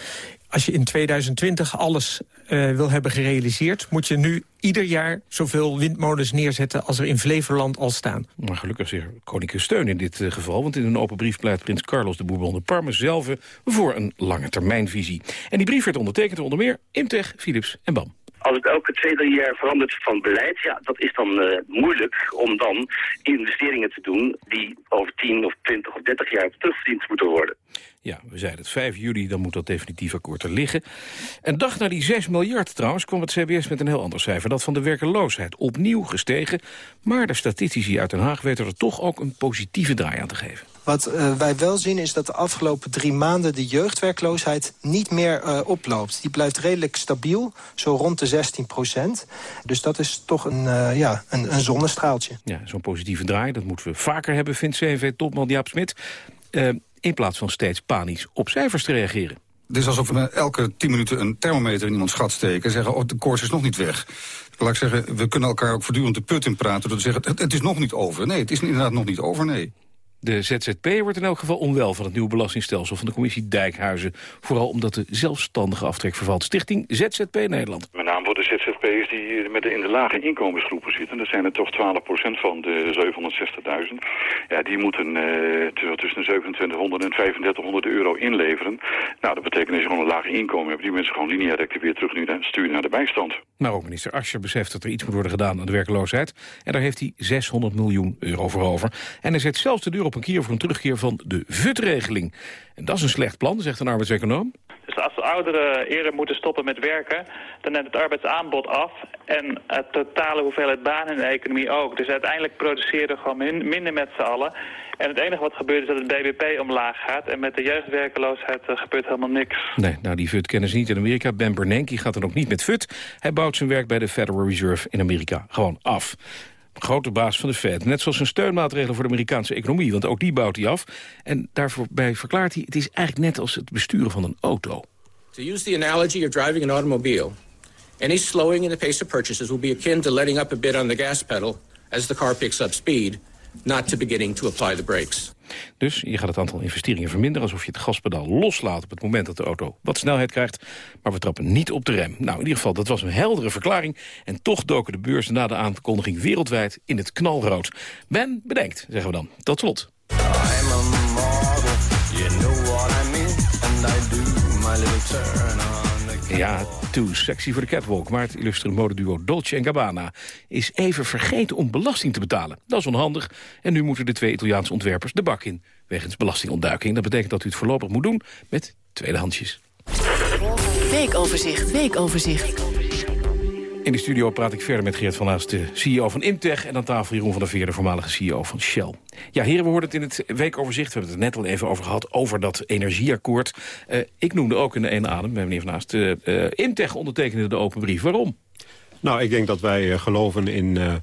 Als je in 2020 alles uh, wil hebben gerealiseerd... moet je nu ieder jaar zoveel windmolens neerzetten... als er in Flevoland al staan. Maar gelukkig is er koninklijke steun in dit uh, geval... want in een open brief pleit prins Carlos de Bourbon de Parme zelf... voor een lange termijnvisie. En die brief werd ondertekend onder meer Imtech, Philips en BAM. Als het elke twee, drie jaar verandert van beleid, ja, dat is dan uh, moeilijk om dan investeringen te doen die over 10 of 20 of 30 jaar terugverdiend moeten worden. Ja, we zeiden het 5 juli, dan moet dat definitief akkoord er liggen. Een dag na die 6 miljard trouwens kwam het CBS met een heel ander cijfer. Dat van de werkeloosheid opnieuw gestegen. Maar de statistici uit Den Haag weten er toch ook een positieve draai aan te geven. Wat uh, wij wel zien is dat de afgelopen drie maanden... de jeugdwerkloosheid niet meer uh, oploopt. Die blijft redelijk stabiel, zo rond de 16 procent. Dus dat is toch een, uh, ja, een, een zonnestraaltje. Ja, zo'n positieve draai, dat moeten we vaker hebben, vindt CNV-topman Jaap Smit. In plaats van steeds panisch op cijfers te reageren. Het is alsof we elke tien minuten een thermometer in iemands gat steken... en zeggen, oh, de koorts is nog niet weg. Laat ik zeggen, we kunnen elkaar ook voortdurend de put in praten... door te zeggen, het, het is nog niet over. Nee, het is inderdaad nog niet over, nee. De ZZP wordt in elk geval onwel van het nieuwe belastingstelsel van de commissie Dijkhuizen. Vooral omdat de zelfstandige aftrek vervalt. Stichting ZZP Nederland. Met name voor de ZZP'ers die met de, in de lage inkomensgroepen zitten. Dat zijn er toch 12% van de 760.000. Ja, die moeten uh, tussen de 2700 en 3500 euro inleveren. Nou, dat betekent dat je gewoon een lage inkomen hebt. Die mensen gewoon lineair weer terug nu sturen naar de bijstand. Maar ook minister Ascher beseft dat er iets moet worden gedaan aan de werkloosheid. En daar heeft hij 600 miljoen euro voor over. En hij zet zelfs de deur op op een keer voor een terugkeer van de VUT-regeling. En dat is een slecht plan, zegt een arbeidseconoom. Dus als de ouderen eerder moeten stoppen met werken, dan neemt het arbeidsaanbod af en het totale hoeveelheid banen in de economie ook. Dus uiteindelijk produceren we gewoon minder met z'n allen. En het enige wat gebeurt is dat het BBP omlaag gaat. En met de jeugdwerkeloosheid uh, gebeurt helemaal niks. Nee, nou die FUT kennen ze niet in Amerika. Ben Bernanke gaat er ook niet met FUT. Hij bouwt zijn werk bij de Federal Reserve in Amerika gewoon af grote baas van de Fed. Net zoals een steunmaatregel voor de Amerikaanse economie, want ook die bouwt hij af. En daarbij verklaart hij, het is eigenlijk net als het besturen van een auto. To use the analogy of driving an automobile, any slowing in the pace of purchases will be akin to letting up a bit on the gas pedal as the car picks up speed, not to beginning to apply the brakes. Dus je gaat het aantal investeringen verminderen... alsof je het gaspedaal loslaat op het moment dat de auto wat snelheid krijgt. Maar we trappen niet op de rem. Nou, in ieder geval, dat was een heldere verklaring. En toch doken de beurzen na de aankondiging wereldwijd in het knalrood. Ben bedenkt, zeggen we dan. Tot slot. Ja, too sexy voor de catwalk. Maar het illustere modeduo Dolce Gabbana is even vergeten om belasting te betalen. Dat is onhandig. En nu moeten de twee Italiaanse ontwerpers de bak in. Wegens belastingontduiking. Dat betekent dat u het voorlopig moet doen met tweedehandsjes. Weekoverzicht, weekoverzicht. In de studio praat ik verder met Geert van Aast, de CEO van Imtech... en aan tafel Jeroen van der Veer, de voormalige CEO van Shell. Ja, heren, we hoorden het in het weekoverzicht. We hebben het er net al even over gehad, over dat energieakkoord. Uh, ik noemde ook in de ene adem, meneer Van Aast... Uh, uh, Imtech ondertekende de open brief. Waarom? Nou, ik denk dat wij geloven in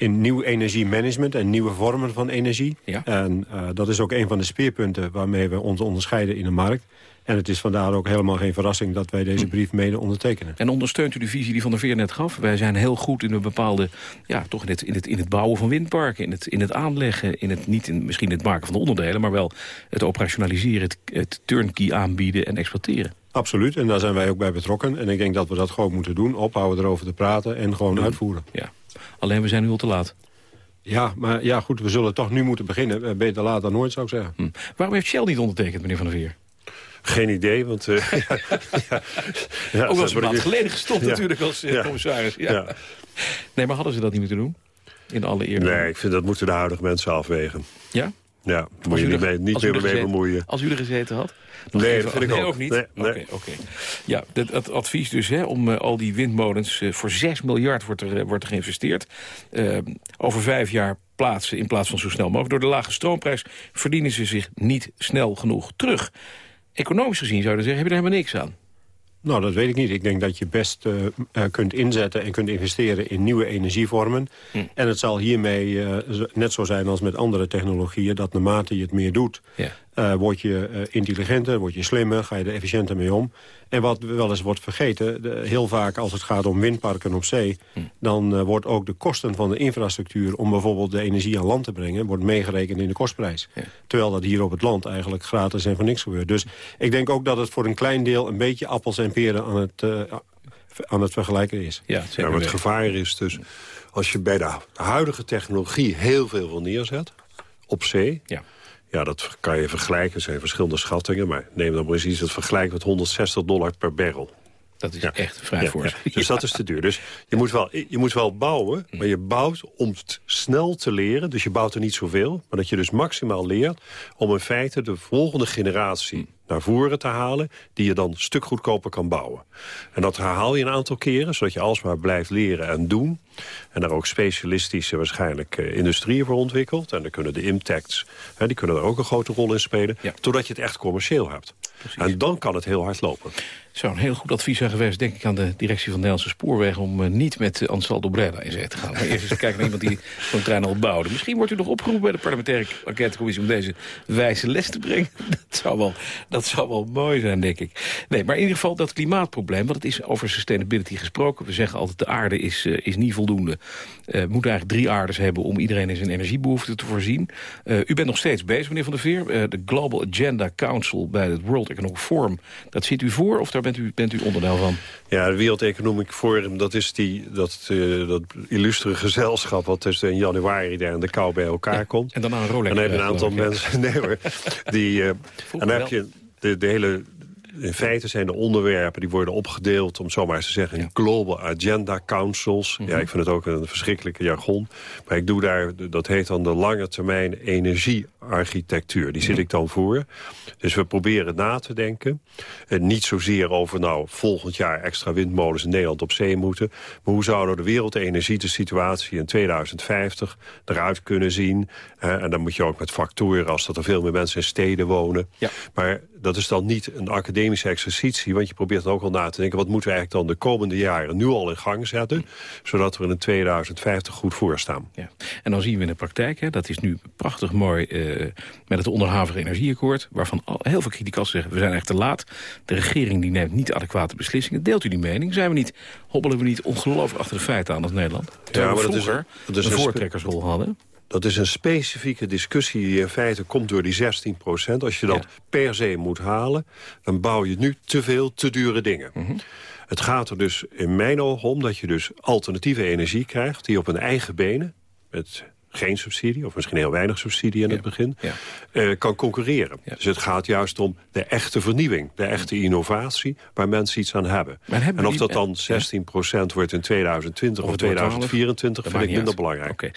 in nieuw energiemanagement en nieuwe vormen van energie. Ja. En uh, dat is ook een van de speerpunten waarmee we ons onderscheiden in de markt. En het is vandaar ook helemaal geen verrassing dat wij deze brief mede ondertekenen. En ondersteunt u de visie die Van der Veer net gaf? Wij zijn heel goed in een bepaalde, ja, toch in het, in het, in het bouwen van windparken, in het, in het aanleggen, in het, niet in misschien het maken van de onderdelen, maar wel het operationaliseren, het, het turnkey aanbieden en exploiteren. Absoluut, en daar zijn wij ook bij betrokken. En ik denk dat we dat gewoon moeten doen, ophouden erover te praten en gewoon uitvoeren. Ja. Alleen we zijn nu al te laat. Ja, maar ja, goed, we zullen toch nu moeten beginnen. Eh, beter laat dan nooit, zou ik zeggen. Hm. Waarom heeft Shell niet ondertekend, meneer Van der Veer? Geen idee, want... Uh, ja, ja, Ook wel eens een maand geleden gestopt natuurlijk als uh, commissaris. Ja. Nee, maar hadden ze dat niet moeten doen? In alle eer. Nee, ik vind dat moeten de huidige mensen afwegen. Ja? Ja, moet je niet, mee, niet meer mee bemoeien. Als u er gezeten had? nee, dat vind ik ook. niet? Oké, oké. Ja, het advies dus hè, om uh, al die windmolens... Uh, voor 6 miljard wordt er, wordt er geïnvesteerd. over vijf jaar plaatsen in plaats van zo snel mogelijk. Door de lage stroomprijs verdienen ze zich niet snel genoeg terug. Economisch gezien zouden ze zeggen, heb je er helemaal niks aan. Nou, dat weet ik niet. Ik denk dat je best uh, kunt inzetten en kunt investeren in nieuwe energievormen. Hm. En het zal hiermee uh, net zo zijn als met andere technologieën... dat naarmate je het meer doet, ja. Uh, word je uh, intelligenter, word je slimmer, ga je er efficiënter mee om. En wat wel eens wordt vergeten, de, heel vaak als het gaat om windparken op zee... Hm. dan uh, wordt ook de kosten van de infrastructuur om bijvoorbeeld de energie aan land te brengen... wordt meegerekend in de kostprijs. Ja. Terwijl dat hier op het land eigenlijk gratis en voor niks gebeurt. Dus ik denk ook dat het voor een klein deel een beetje appels en peren aan het, aan het vergelijken is. Ja, ja maar het gevaar is dus, als je bij de huidige technologie heel veel wil neerzet op zee... Ja ja, dat kan je vergelijken. Er zijn verschillende schattingen. Maar neem dan precies het vergelijk met 160 dollar per barrel. Dat is echt vrij voor. Dus dat is te duur. Dus je, moet wel, je moet wel bouwen, maar je bouwt om snel te leren. Dus je bouwt er niet zoveel. Maar dat je dus maximaal leert om in feite de volgende generatie naar voren te halen... die je dan een stuk goedkoper kan bouwen. En dat herhaal je een aantal keren, zodat je alsmaar blijft leren en doen. En daar ook specialistische waarschijnlijk uh, industrieën voor ontwikkelt. En dan kunnen de impacts, hè, die kunnen er ook een grote rol in spelen. Totdat je het echt commercieel hebt. En dan kan het heel hard lopen. Zou een heel goed advies zijn geweest, denk ik, aan de directie van de Nederlandse Spoorwegen... om uh, niet met uh, Ansel Dobrella in zee te gaan. Maar eerst eens kijken naar iemand die zo'n trein al bouwde. Misschien wordt u nog opgeroepen bij de parlementaire enquêtecommissie... om deze wijze les te brengen. Dat zou, wel, dat zou wel mooi zijn, denk ik. Nee, maar in ieder geval dat klimaatprobleem, want het is over sustainability gesproken. We zeggen altijd, de aarde is, uh, is niet voldoende. we moeten eigenlijk drie aardes hebben om iedereen in zijn energiebehoeften te voorzien. u bent nog steeds bezig, meneer Van der Veer. de Global Agenda Council bij het World Economic Forum. Dat ziet u voor of daar bent u, bent u onderdeel van? Ja, het Wereld Economic Forum, dat is die, dat, uh, dat illustere gezelschap... wat tussen in januari daar in de kou bij elkaar ja, komt. En daarna een Rolex. En dan een aantal mensen... Nee hoor. Die, uh, en dan heb je de, de hele in feite zijn de onderwerpen die worden opgedeeld... om zomaar te zeggen, in Global Agenda Councils. Mm -hmm. Ja, ik vind het ook een verschrikkelijke jargon. Maar ik doe daar, dat heet dan de lange termijn energiearchitectuur. Die zit ik dan voor. Dus we proberen na te denken. En niet zozeer over, nou, volgend jaar extra windmolens in Nederland op zee moeten. Maar hoe zou de wereldenergiesituatie in 2050 eruit kunnen zien? En dan moet je ook met factoren, als dat er veel meer mensen in steden wonen. Ja. Maar dat is dan niet een academische exercitie... want je probeert dan ook al na te denken... wat moeten we eigenlijk dan de komende jaren nu al in gang zetten... zodat we in 2050 goed voor staan. Ja. En dan zien we in de praktijk, hè, dat is nu prachtig mooi... Uh, met het onderhavige energieakkoord... waarvan al, heel veel criticassen zeggen, we zijn echt te laat. De regering die neemt niet adequate beslissingen. Deelt u die mening? Zijn we niet, hobbelen we niet ongelooflijk achter de feiten aan als Nederland? Terwijl ja, maar we vroeger dat is, dat is een voortrekkersrol hadden. Dat is een specifieke discussie die in feite komt door die 16 procent. Als je dat ja. per se moet halen, dan bouw je nu te veel, te dure dingen. Mm -hmm. Het gaat er dus in mijn ogen om dat je dus alternatieve energie krijgt... die op hun eigen benen, met geen subsidie, of misschien heel weinig subsidie in ja. het begin, ja. uh, kan concurreren. Ja. Dus het gaat juist om de echte vernieuwing, de echte innovatie, waar mensen iets aan hebben. en of dat dan 16% wordt in 2020 of, of 2024, vind ik minder uit. belangrijk. Okay.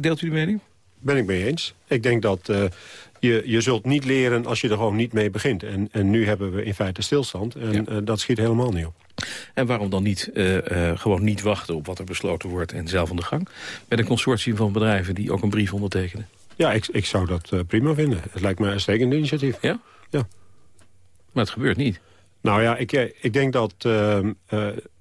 Deelt u die mening? Ben ik mee eens. Ik denk dat uh, je, je zult niet leren als je er gewoon niet mee begint. En, en nu hebben we in feite stilstand. En ja. uh, dat schiet helemaal niet op. En waarom dan niet uh, uh, gewoon niet wachten op wat er besloten wordt... en zelf aan de gang? Met een consortium van bedrijven die ook een brief ondertekenen. Ja, ik, ik zou dat uh, prima vinden. Het lijkt me een stekend initiatief. Ja? Ja. Maar het gebeurt niet. Nou ja, ik, ik denk dat uh,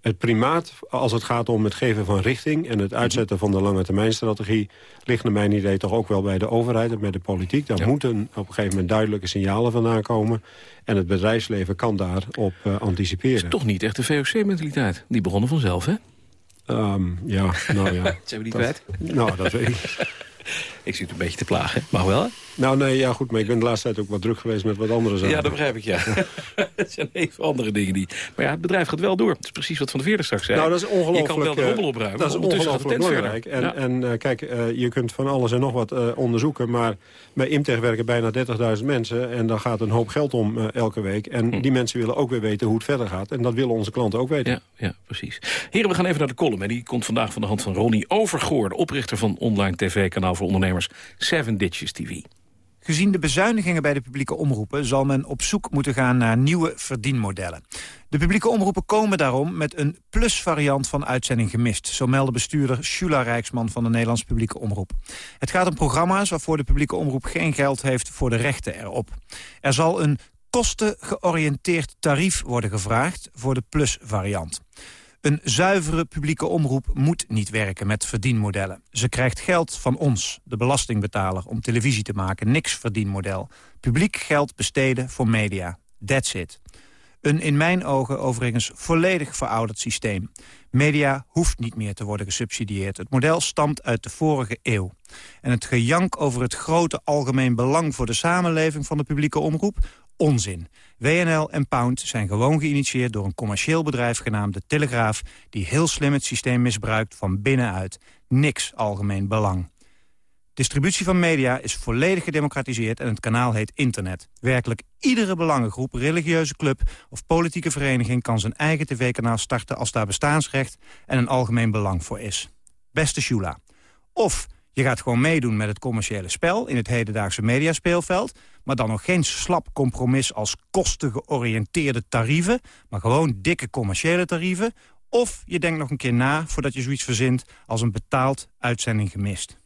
het primaat, als het gaat om het geven van richting... en het uitzetten van de lange termijnstrategie... ligt naar mijn idee toch ook wel bij de overheid en bij de politiek. Daar ja. moeten op een gegeven moment duidelijke signalen vandaan komen. En het bedrijfsleven kan daarop uh, anticiperen. Het is toch niet echt de VOC-mentaliteit. Die begonnen vanzelf, hè? Um, ja, nou ja. Zijn we niet kwijt? Nou, dat weet ik. ik zit een beetje te plagen. Mag wel, hè? Nou, nee, ja, goed, maar ik ben de laatste tijd ook wat druk geweest met wat andere zaken. Ja, dat begrijp ik, ja. het zijn even andere dingen die... Maar ja, het bedrijf gaat wel door. Het is precies wat Van de Veerder straks zei. Nou, dat is ongelooflijk... Je kan wel de rommel opruimen, Dat is ongelooflijk belangrijk. En, ja. en uh, kijk, uh, je kunt van alles en nog wat uh, onderzoeken... maar bij Imtech werken bijna 30.000 mensen... en daar gaat een hoop geld om elke week. En hm. die mensen willen ook weer weten hoe het verder gaat. En dat willen onze klanten ook weten. Ja, ja precies. Heren, we gaan even naar de column. En die komt vandaag van de hand van Ronnie Overgoor... de oprichter van online tv-kanaal voor ondernemers Seven Ditches TV. Gezien de bezuinigingen bij de publieke omroepen... zal men op zoek moeten gaan naar nieuwe verdienmodellen. De publieke omroepen komen daarom met een plusvariant van uitzending gemist. Zo meldde bestuurder Shula Rijksman van de Nederlandse publieke omroep. Het gaat om programma's waarvoor de publieke omroep geen geld heeft voor de rechten erop. Er zal een kostengeoriënteerd tarief worden gevraagd voor de plusvariant. Een zuivere publieke omroep moet niet werken met verdienmodellen. Ze krijgt geld van ons, de belastingbetaler, om televisie te maken. Niks verdienmodel. Publiek geld besteden voor media. That's it. Een in mijn ogen overigens volledig verouderd systeem. Media hoeft niet meer te worden gesubsidieerd. Het model stamt uit de vorige eeuw. En het gejank over het grote algemeen belang voor de samenleving van de publieke omroep onzin. WNL en Pound zijn gewoon geïnitieerd door een commercieel bedrijf genaamd De Telegraaf... die heel slim het systeem misbruikt van binnenuit. Niks algemeen belang. Distributie van media is volledig gedemocratiseerd en het kanaal heet internet. Werkelijk iedere belangengroep, religieuze club of politieke vereniging... kan zijn eigen tv-kanaal starten als daar bestaansrecht en een algemeen belang voor is. Beste Shula. Of Je gaat gewoon meedoen met het commerciële spel in het hedendaagse mediaspeelveld... maar dan nog geen slap compromis als kostengeoriënteerde tarieven... maar gewoon dikke commerciële tarieven... of je denkt nog een keer na voordat je zoiets verzint als een betaald uitzending gemist.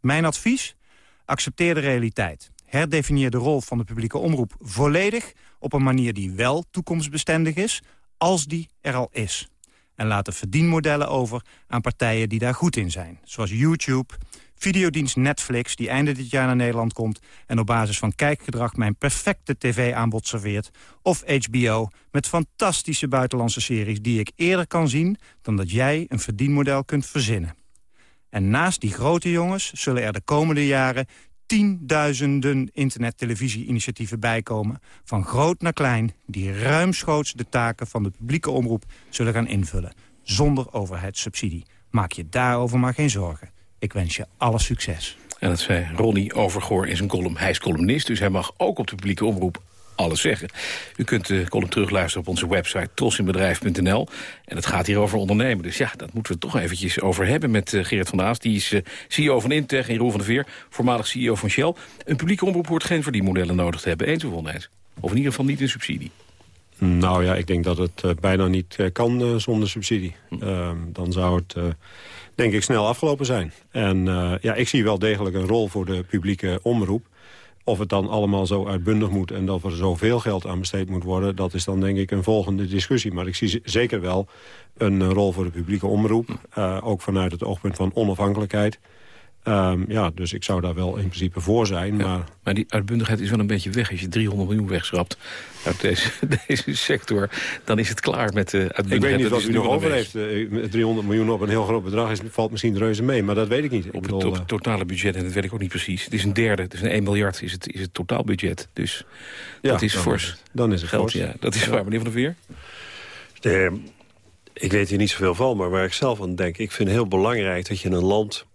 Mijn advies? Accepteer de realiteit. Herdefinieer de rol van de publieke omroep volledig... op een manier die wel toekomstbestendig is, als die er al is. En laat de verdienmodellen over aan partijen die daar goed in zijn. Zoals YouTube, videodienst Netflix, die einde dit jaar naar Nederland komt... en op basis van kijkgedrag mijn perfecte tv-aanbod serveert... of HBO met fantastische buitenlandse series die ik eerder kan zien... dan dat jij een verdienmodel kunt verzinnen. En naast die grote jongens zullen er de komende jaren tienduizenden internet-televisie-initiatieven bijkomen... van groot naar klein, die ruimschoots de taken van de publieke omroep zullen gaan invullen. Zonder overheidssubsidie. Maak je daarover maar geen zorgen. Ik wens je alle succes. En dat zei Ronnie Overgoor in zijn column. Hij is columnist, dus hij mag ook op de publieke omroep alles zeggen. U kunt de column terugluisteren op onze website trosinbedrijf.nl. En het gaat hier over ondernemen. Dus ja, dat moeten we toch eventjes over hebben met uh, Gerrit van der Haas. Die is uh, CEO van Integ en Jeroen van der Veer, voormalig CEO van Shell. Een publieke omroep hoort geen verdienmodellen nodig te hebben. Eens of oneens? Of in ieder geval niet een subsidie. Nou ja, ik denk dat het uh, bijna niet kan zonder subsidie. Hm. Ehm, dan zou het denk ik snel afgelopen zijn. En ja, ik zie wel degelijk een rol voor de publieke omroep. Of het dan allemaal zo uitbundig moet en dat er zoveel geld aan besteed moet worden... dat is dan denk ik een volgende discussie. Maar ik zie zeker wel een rol voor de publieke omroep. Uh, ook vanuit het oogpunt van onafhankelijkheid. Um, ja, dus ik zou daar wel in principe voor zijn. Ja, maar... maar die uitbundigheid is wel een beetje weg. Als je 300 miljoen wegschrapt uit deze, deze sector... dan is het klaar met de uitbundigheid. Ik weet niet wat u nog over heeft. 300 eh, miljoen op een heel groot bedrag is, valt misschien reuze mee. Maar dat weet ik niet. Op het, op het totale budget, en dat weet ik ook niet precies. Het is een derde, dus een 1 miljard is het, is het totaalbudget. Dus ja, dat is dan fors. Is dan is het geld. fors. Ja, dat is waar, meneer Van der Veer. De, ik weet hier niet zoveel van, maar waar ik zelf aan denk... ik vind het heel belangrijk dat je in een land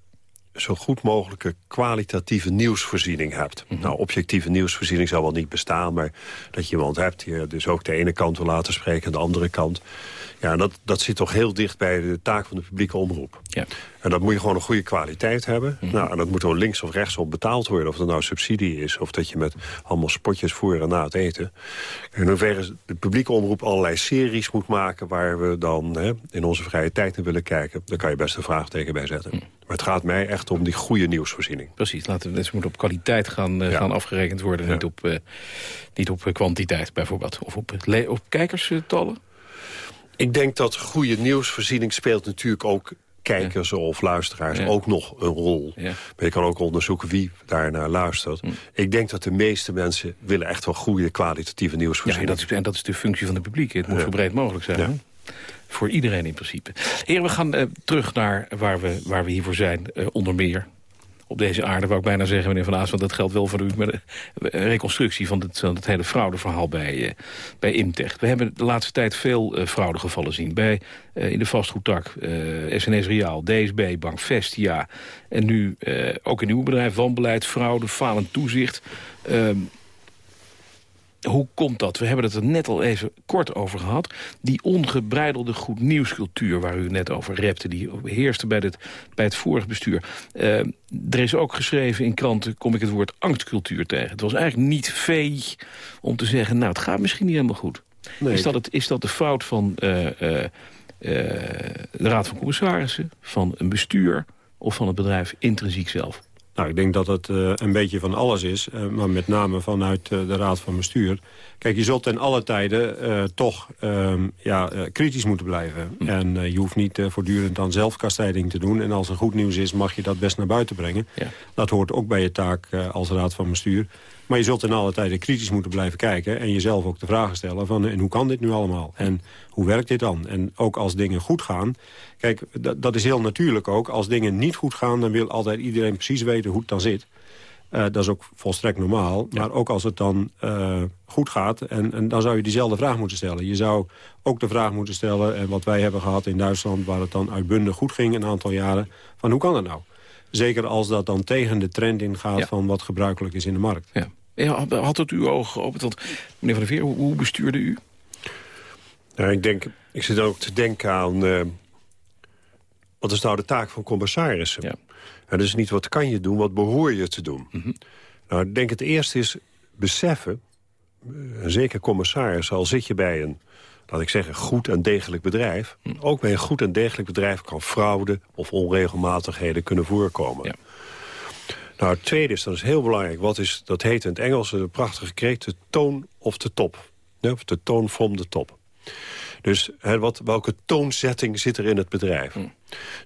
zo goed mogelijke kwalitatieve nieuwsvoorziening hebt. Mhm. Nou, objectieve nieuwsvoorziening zal wel niet bestaan... maar dat je iemand hebt die dus ook de ene kant wil laten spreken... en de andere kant. Ja, dat, dat zit toch heel dicht bij de taak van de publieke omroep. Ja. En dat moet je gewoon een goede kwaliteit hebben. Mhm. Nou, en dat moet er links of rechts op betaald worden. Of er nou subsidie is, of dat je met allemaal spotjes voor en na het eten. In hoeverre de publieke omroep allerlei series moet maken... waar we dan hè, in onze vrije tijd naar willen kijken... daar kan je best een vraagteken bij zetten. Mhm. Maar het gaat mij echt om die goede nieuwsvoorziening. Precies, laten we, het moet op kwaliteit gaan, uh, Ja. gaan afgerekend worden. Ja. Niet, op, uh, niet op eh, kwantiteit bijvoorbeeld. Of op, op kijkerstallen. Ik denk dat goede nieuwsvoorziening speelt natuurlijk ook kijkers of luisteraars Ja. ook nog een rol. Ja. Maar je kan ook onderzoeken wie daarnaar luistert. Hm. Ik denk dat de meeste mensen willen echt wel goede kwalitatieve Ja, nieuwsvoorziening. dat is, en dat is de functie van de publiek. Het moet zo breed mogelijk zijn. Voor iedereen in principe. Heren, we gaan eh, terug naar waar we, waar we hiervoor zijn, eh, onder meer. Op deze aarde, wou ik bijna zeggen, meneer Van Aas... want dat geldt wel voor u, maar de eh, reconstructie van het, hele fraudeverhaal bij, eh, bij Imtech. We hebben de laatste tijd veel eh, fraudegevallen zien. Bij, eh, in de vastgoedtak, SNS Reaal, DSB, Bank Vestia... en nu ook een nieuw bedrijf, wanbeleid, fraude, falend toezicht... Ehm, hoe komt dat? We hebben het er net al even kort over gehad. Die ongebreidelde goed nieuwscultuur waar u net over repte... die heerste bij het, bij het vorige bestuur. Eh, er is ook geschreven in kranten, kom ik het woord angstcultuur tegen. Het was eigenlijk niet vee om te zeggen... nou, het gaat misschien niet helemaal goed. Nee. Is, dat het, is dat de fout van eh, eh, de Raad van Commissarissen... van een bestuur of van het bedrijf intrinsiek zelf? Nou, ik denk dat het eh, een beetje van alles is, eh, maar met name vanuit eh, de Raad van Bestuur. Kijk, je zult ten alle tijden toch ehm, ja, kritisch moeten blijven. En eh, je hoeft niet voortdurend aan zelfkastijding te doen. En als er goed nieuws is, mag je dat best naar buiten brengen. Ja. Dat hoort ook bij je taak als Raad van Bestuur. Maar je zult ten alle tijden kritisch moeten blijven kijken... en jezelf ook de vragen stellen van en hoe kan dit nu allemaal? En hoe werkt dit dan? En ook als dingen goed gaan... Kijk, dat, dat is heel natuurlijk ook. Als dingen niet goed gaan, dan wil altijd iedereen precies weten hoe het dan zit. Eh, dat is ook volstrekt normaal. Maar ook als het dan eh, goed gaat, en, en dan zou je diezelfde vraag moeten stellen. Je zou ook de vraag moeten stellen, en wat wij hebben gehad in Duitsland... waar het dan uitbundig goed ging een aantal jaren, van hoe kan dat nou? Zeker als dat dan tegen de trend ingaat Ja. van wat gebruikelijk is in de markt. Ja. Ja, had het uw ogen geopend? Want, meneer Van der Veer, hoe, bestuurde u? Nou, ik, denk, ik zit ook te denken aan... eh, wat is nou de taak van commissarissen? Ja. En dus niet wat kan je doen, wat behoor je te doen? Mhm. Nou, ik denk het eerste is beseffen... eh, een zeker commissaris, al zit je bij een laat ik zeggen, goed en degelijk bedrijf. Hm. Ook bij een goed en degelijk bedrijf kan fraude of onregelmatigheden kunnen voorkomen. Nou, het tweede is, dat is heel belangrijk, wat is, dat heet in het Engels een prachtige kreet, de toon of de top. Of de toon from de top. Dus hè, wat, welke toonzetting zit er in het bedrijf?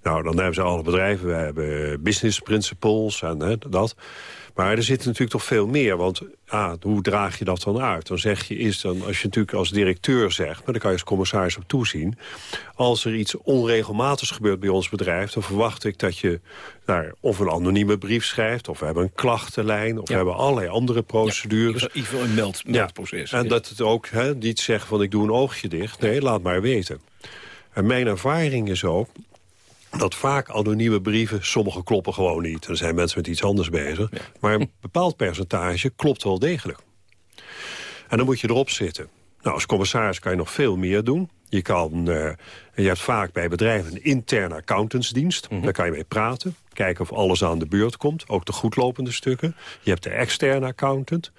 Nou, dan hebben ze alle bedrijven. We hebben business principles en hè, dat. Maar er zit natuurlijk toch veel meer. Want ah, hoe draag je dat dan uit? Dan zeg je is dan, als je natuurlijk als directeur zegt... maar daar kan je als commissaris op toezien... als er iets onregelmatigs gebeurt bij ons bedrijf... dan verwacht ik dat je daar of een anonieme brief schrijft... of we hebben een klachtenlijn, of we hebben allerlei andere procedures. Ja, geval een meld, meldproces. En dat het ook hè, niet zegt van ik doe een oogje dicht. Nee, laat maar weten. En mijn ervaring is ook dat vaak anonieme brieven, sommige kloppen gewoon niet. Er zijn mensen met iets anders bezig. Maar een bepaald percentage klopt wel degelijk. En dan moet je erop zitten. Nou, als commissaris kan je nog veel meer doen. Je, kan, uh, je hebt vaak bij bedrijven een interne accountantsdienst. Daar kan je mee praten. Kijken of alles aan de beurt komt. Ook de goedlopende stukken. Je hebt de externe accountant.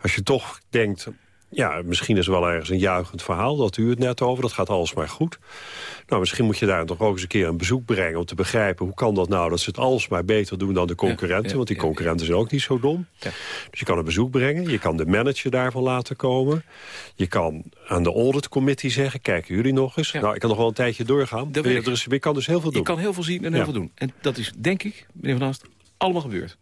Als je toch denkt, ja, misschien is wel ergens een juichend verhaal. Dat u het net over, dat gaat alles maar goed. Nou, misschien moet je daar toch ook eens een keer een bezoek brengen... om te begrijpen, hoe kan dat nou dat ze het alles maar beter doen dan de concurrenten? Ja, ja, want die concurrenten zijn ook niet zo dom. Dus je kan een bezoek brengen, je kan de manager daarvan laten komen. Je kan aan de audit committee zeggen, kijken jullie nog eens? Nou, ik kan nog wel een tijdje doorgaan. Dat ik. er is, kan dus heel veel doen. Je kan heel veel zien en heel veel doen. En dat is, denk ik, meneer Van Ast, allemaal gebeurd.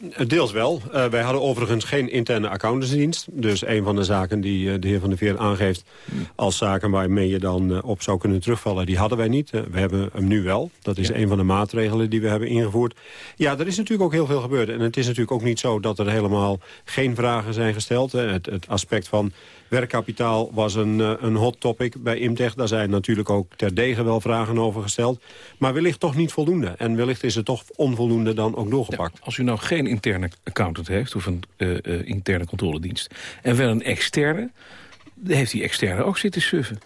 Eh, Deels wel. Eh, wij hadden overigens geen interne accountantsdienst. Dus een van de zaken die eh, de heer Van der Veer aangeeft... als zaken waarmee je dan op zou kunnen terugvallen... die hadden wij niet. We hebben hem nu wel. Dat is een van de maatregelen die we hebben ingevoerd. Ja, er is natuurlijk ook heel veel gebeurd. En het is natuurlijk ook niet zo dat er helemaal geen vragen zijn gesteld. Het, het aspect van werkkapitaal was een, eh, een hot topic bij Imtech. Daar zijn natuurlijk ook terdege wel vragen over gesteld. Maar wellicht toch niet voldoende. En wellicht is het toch onvoldoende dan ook doorgepakt. Als u nou geen interne accountant heeft, of een eh, eh, interne controledienst... en wel een externe, heeft die externe ook zitten suffen.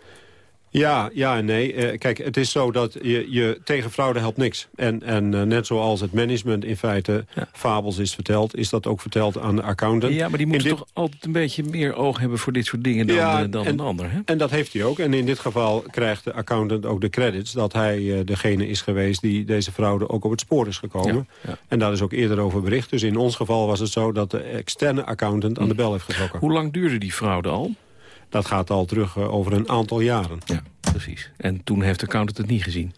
Ja, ja en nee. Eh, kijk, het is zo dat je, je tegen fraude helpt niks. En, en eh, net zoals het management in feite fabels is verteld... is dat ook verteld aan de accountant. Ja, maar die moet dit- toch altijd een beetje meer oog hebben... voor dit soort dingen dan, Ja, dan en- een ander, hè? En dat heeft hij ook. En in dit geval krijgt de accountant ook de credits... dat hij eh, degene is geweest die deze fraude ook op het spoor is gekomen. Ja. En daar is ook eerder over bericht. Dus in ons geval was het zo dat de externe accountant aan de bel heeft getrokken. Hoe lang duurde die fraude al? Dat gaat al terug eh, over een aantal jaren. Ja, precies. En toen heeft de accountant het niet gezien?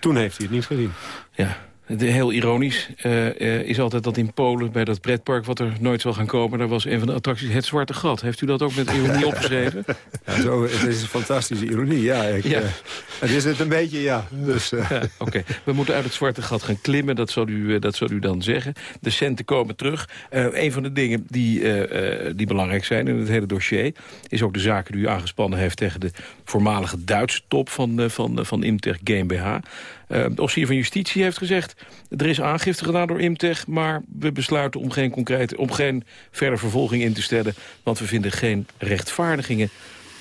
Toen heeft hij het niet gezien. Ja, de- heel ironisch eh, eh, is altijd dat in Polen... bij dat pretpark wat er nooit zal gaan komen... daar was een van de attracties het Zwarte Gat. Heeft u dat ook met ironie opgeschreven? Ja, zo, het is een fantastische ironie. Ja, ik, Ja. eh, het is het een beetje, ja. Dus, Ja, Oké, we moeten uit het zwarte gat gaan klimmen, dat zal u, dat zal u dan zeggen. De centen komen terug. Een van de dingen die, die belangrijk zijn in het hele dossier... is ook de zaken die u aangespannen heeft tegen de voormalige Duitse top van, van, van Imtech GmbH. Eh, de officier van Justitie heeft gezegd... er is aangifte gedaan door Imtech... maar we besluiten om geen, concrete, om geen verdere vervolging in te stellen... want we vinden geen rechtvaardigingen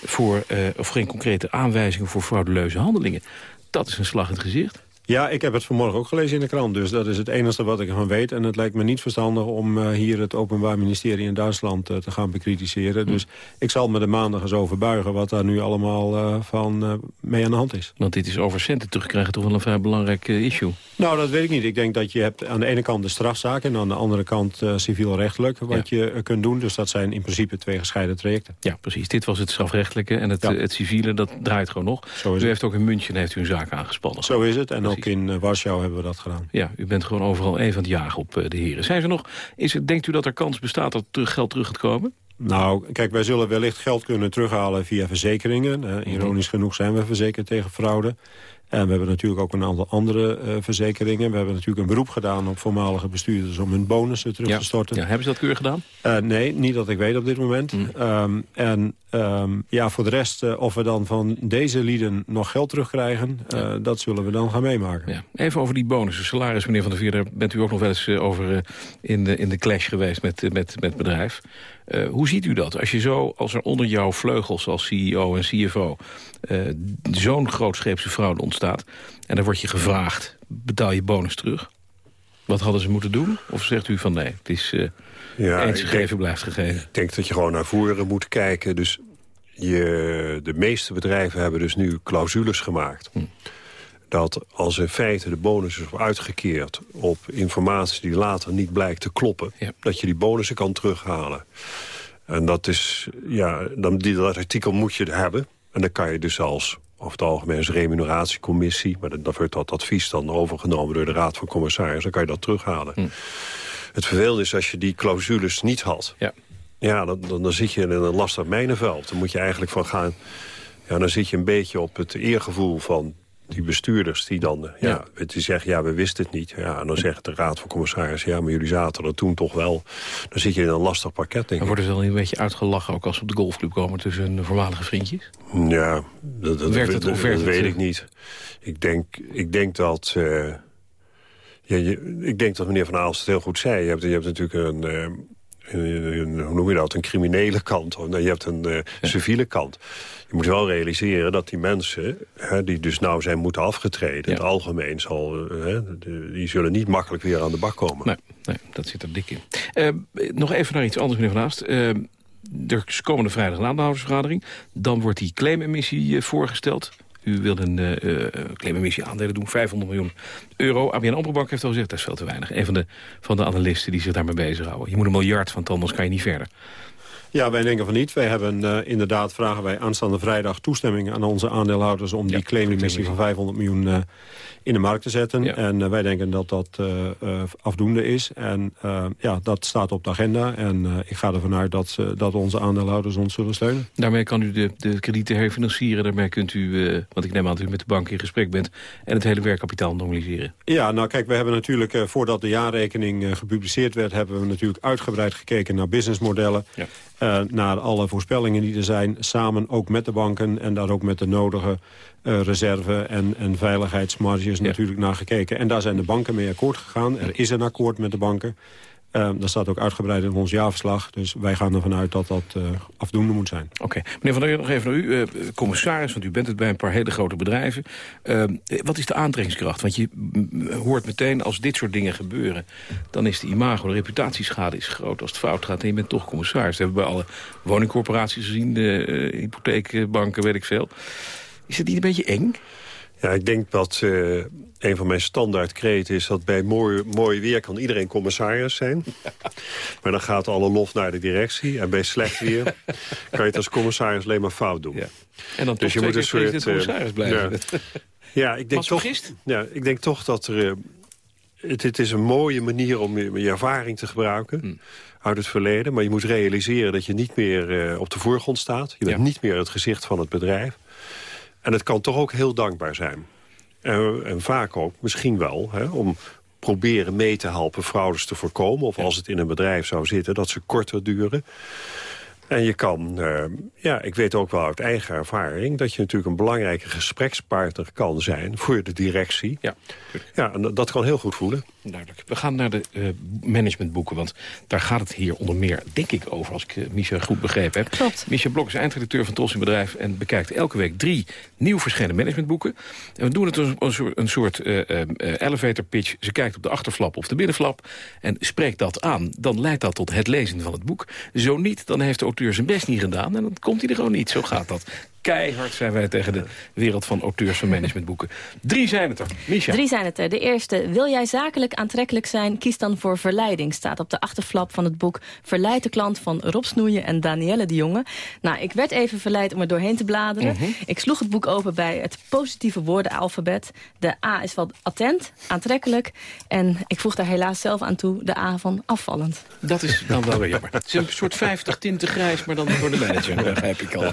voor, eh, of geen concrete aanwijzingen voor frauduleuze handelingen. Dat is een slag in het gezicht. Ja, ik heb het vanmorgen ook gelezen in de krant. Dus dat is het enige wat ik ervan weet. En het lijkt me niet verstandig om eh, hier het Openbaar Ministerie in Duitsland eh, te gaan bekritiseren. Dus ik zal me de maandag eens overbuigen wat daar nu allemaal eh, van mee aan de hand is. Want dit is over centen terugkrijgen toch wel een vrij belangrijk issue. Nou, dat weet ik niet. Ik denk dat je hebt aan de ene kant de strafzaak... en aan de andere kant civielrechtelijk wat je kunt doen. Dus dat zijn in principe twee gescheiden trajecten. Ja, precies. Dit was het strafrechtelijke en het, het civiele, dat draait gewoon nog. u heeft ook in München heeft u een zaak aangespannen. Zo is het. En ook in eh, Warschau hebben we dat gedaan. Ja, u bent gewoon overal even aan het jagen op eh, de heren. Zijn ze nog, is het, denkt u dat er kans bestaat dat er geld terug gaat komen? Nou, kijk, wij zullen wellicht geld kunnen terughalen via verzekeringen. Eh, ironisch genoeg zijn we verzekerd tegen fraude. En we hebben natuurlijk ook een aantal andere eh, verzekeringen. We hebben natuurlijk een beroep gedaan op voormalige bestuurders... om hun bonussen terug Ja. te storten. Ja, hebben ze dat keurig gedaan? Nee, niet dat ik weet op dit moment. Ehm, en ehm, ja, voor de rest, eh, of we dan van deze lieden nog geld terugkrijgen... eh, dat zullen we dan gaan meemaken. Ja. Even over die bonussen. Salaris, meneer Van der Vier, daar bent u ook nog wel eens eh, over in, de, in de clash geweest met, met, met het bedrijf. Hoe ziet u dat? Als je zo, als er onder jouw vleugels als CEO en CFO... zo'n grootscheepse fraude ontstaat... en dan word je gevraagd, betaal je bonus terug? Wat hadden ze moeten doen? Of zegt u van nee, het is Ja, gegeven blijft gegeven? Ik denk dat je gewoon naar voren moet kijken. Dus je, de meeste bedrijven hebben dus nu clausules gemaakt. Hm. Dat als in feite de bonus is uitgekeerd op informatie die later niet blijkt te kloppen... dat je die bonussen kan terughalen. En dat is, ja, dan, die, dat artikel moet je hebben. En dan kan je dus als, over het algemeen als remuneratiecommissie... maar dan, dan wordt dat advies dan overgenomen door de Raad van Commissarissen... dan kan je dat terughalen. Het vervelende is als je die clausules niet had... Ja. Ja, dan, dan, dan zit je in een lastig mijnenveld. Dan moet je eigenlijk van gaan... Ja, dan zit je een beetje op het eergevoel van die bestuurders... die dan ja, die zeggen, ja, we wisten het niet. Ja, en dan zegt de raad van commissarissen... ja, maar jullie zaten er toen toch wel. Dan zit je in een lastig pakket, denk Dan ik. wordt het wel een beetje uitgelachen ook als we op de golfclub komen tussen voormalige vriendjes? Ja, dat, dat, Werkt het dat- of werkt dat het, weet ik niet. Ik denk, ik denk dat... eh, ja, je, ik denk dat meneer Van Aalst het heel goed zei. Je hebt, je hebt natuurlijk een, eh, een, een- hoe noem je dat, een criminele kant. Of, je hebt een eh, civiele kant. Je moet wel realiseren dat die mensen, hè, die dus nou zijn moeten afgetreden... in het algemeen, zal, eh, hè, de- die zullen niet makkelijk weer aan de bak komen. Nee, nee dat zit er dik in. Nog even naar iets anders, meneer Van Aast. Eh, er is komende vrijdag een aandeelhoudersvergadering. Dan wordt die claimemissie voorgesteld. U wil een eh, claimemissie aandelen doen, 500 miljoen euro. ABN AMRO Bank heeft al gezegd, dat is veel te weinig. Een van de, van de analisten die zich daarmee bezighouden. Je moet een miljard, want anders kan je niet verder. Ja, wij denken van niet. Wij hebben eh, inderdaad, vragen wij aanstaande vrijdag toestemming aan onze aandeelhouders... om die claimemissie van 500 miljoen eh, in de markt te zetten. En eh, wij denken dat dat afdoende is. En ja, dat staat op de agenda. En ik ga ervan uit dat, dat onze aandeelhouders ons zullen steunen. Daarmee kan u de, de kredieten herfinancieren. Daarmee kunt u, want ik neem aan dat u met de bank in gesprek bent... en het hele werkkapitaal normaliseren. Ja, nou kijk, we hebben natuurlijk, voordat de jaarrekening gepubliceerd werd... hebben we natuurlijk uitgebreid gekeken naar businessmodellen. Eh, naar alle voorspellingen die er zijn, samen ook met de banken... en daar ook met de nodige eh, reserve en, en veiligheidsmarges natuurlijk naar gekeken. En daar zijn de banken mee akkoord gegaan. Er is een akkoord met de banken. Eh, dat staat ook uitgebreid in ons jaarverslag. Dus wij gaan ervan uit dat dat eh, afdoende moet zijn. Oké. Meneer Van der nog even naar u. eh, commissaris, want u bent het bij een paar hele grote bedrijven. Eh, wat is de aantrekkingskracht? Want je mm, hoort meteen, als dit soort dingen gebeuren... dan is de imago, de reputatieschade is groot als het fout gaat... en je bent toch commissaris. Dat hebben we bij alle woningcorporaties gezien, de hypotheekbanken, weet ik veel. Is het niet een beetje eng? Ja, ik denk dat eh, een van mijn standaardkreten is... dat bij mooi, mooi weer kan iedereen commissaris zijn. Maar dan gaat alle lof naar de directie. En bij slecht weer kan je het als commissaris alleen maar fout doen. En dan dus toch je moet een soort... president-commissaris blijven. Ja, ja ik, denk toch, ja, ik denk toch dat er... eh, het, het is een mooie manier om je, je ervaring te gebruiken Hmm. uit het verleden. Maar je moet realiseren dat je niet meer eh, op de voorgrond staat. Je bent niet meer het gezicht van het bedrijf. En het kan toch ook heel dankbaar zijn. En, en vaak ook, misschien wel, hè, om proberen mee te helpen fraudes te voorkomen. Of als het in een bedrijf zou zitten, dat ze korter duren. En je kan, eh, ja, ik weet ook wel uit eigen ervaring... dat je natuurlijk een belangrijke gesprekspartner kan zijn voor de directie. Ja, ja en dat kan heel goed voelen. Duidelijk. We gaan naar de eh, managementboeken, want daar gaat het hier onder meer, denk ik, over... als ik uh, Micha goed begrepen heb. Klopt. Micha Blok is eindredacteur van Tros in Bedrijf... en bekijkt elke week drie nieuw verschillende managementboeken. En we doen het als een soort, een soort eh, elevator pitch. Ze kijkt op de achterflap of de binnenflap en spreekt dat aan. Dan leidt dat tot het lezen van het boek. Zo niet, dan heeft de auteur zijn best niet gedaan... en dan komt hij er gewoon niet. Zo gaat dat. Keihard zijn wij tegen de wereld van auteurs van managementboeken. Drie zijn het er. Micha. Drie zijn het er. De eerste, wil jij zakelijk aantrekkelijk zijn, kies dan voor verleiding. Staat op de achterflap van het boek Verleid de klant van Rob Snoeien en Danielle de Jonge. Nou, ik werd even verleid om er doorheen te bladeren. Mhm. Ik sloeg het boek open bij het positieve woordenalfabet. De A is wat attent, aantrekkelijk. En ik voeg daar helaas zelf aan toe de A van afvallend. Dat is dan wel weer jammer. Het is een soort 50 tinten grijs, maar dan voor de manager, begrijp ik al.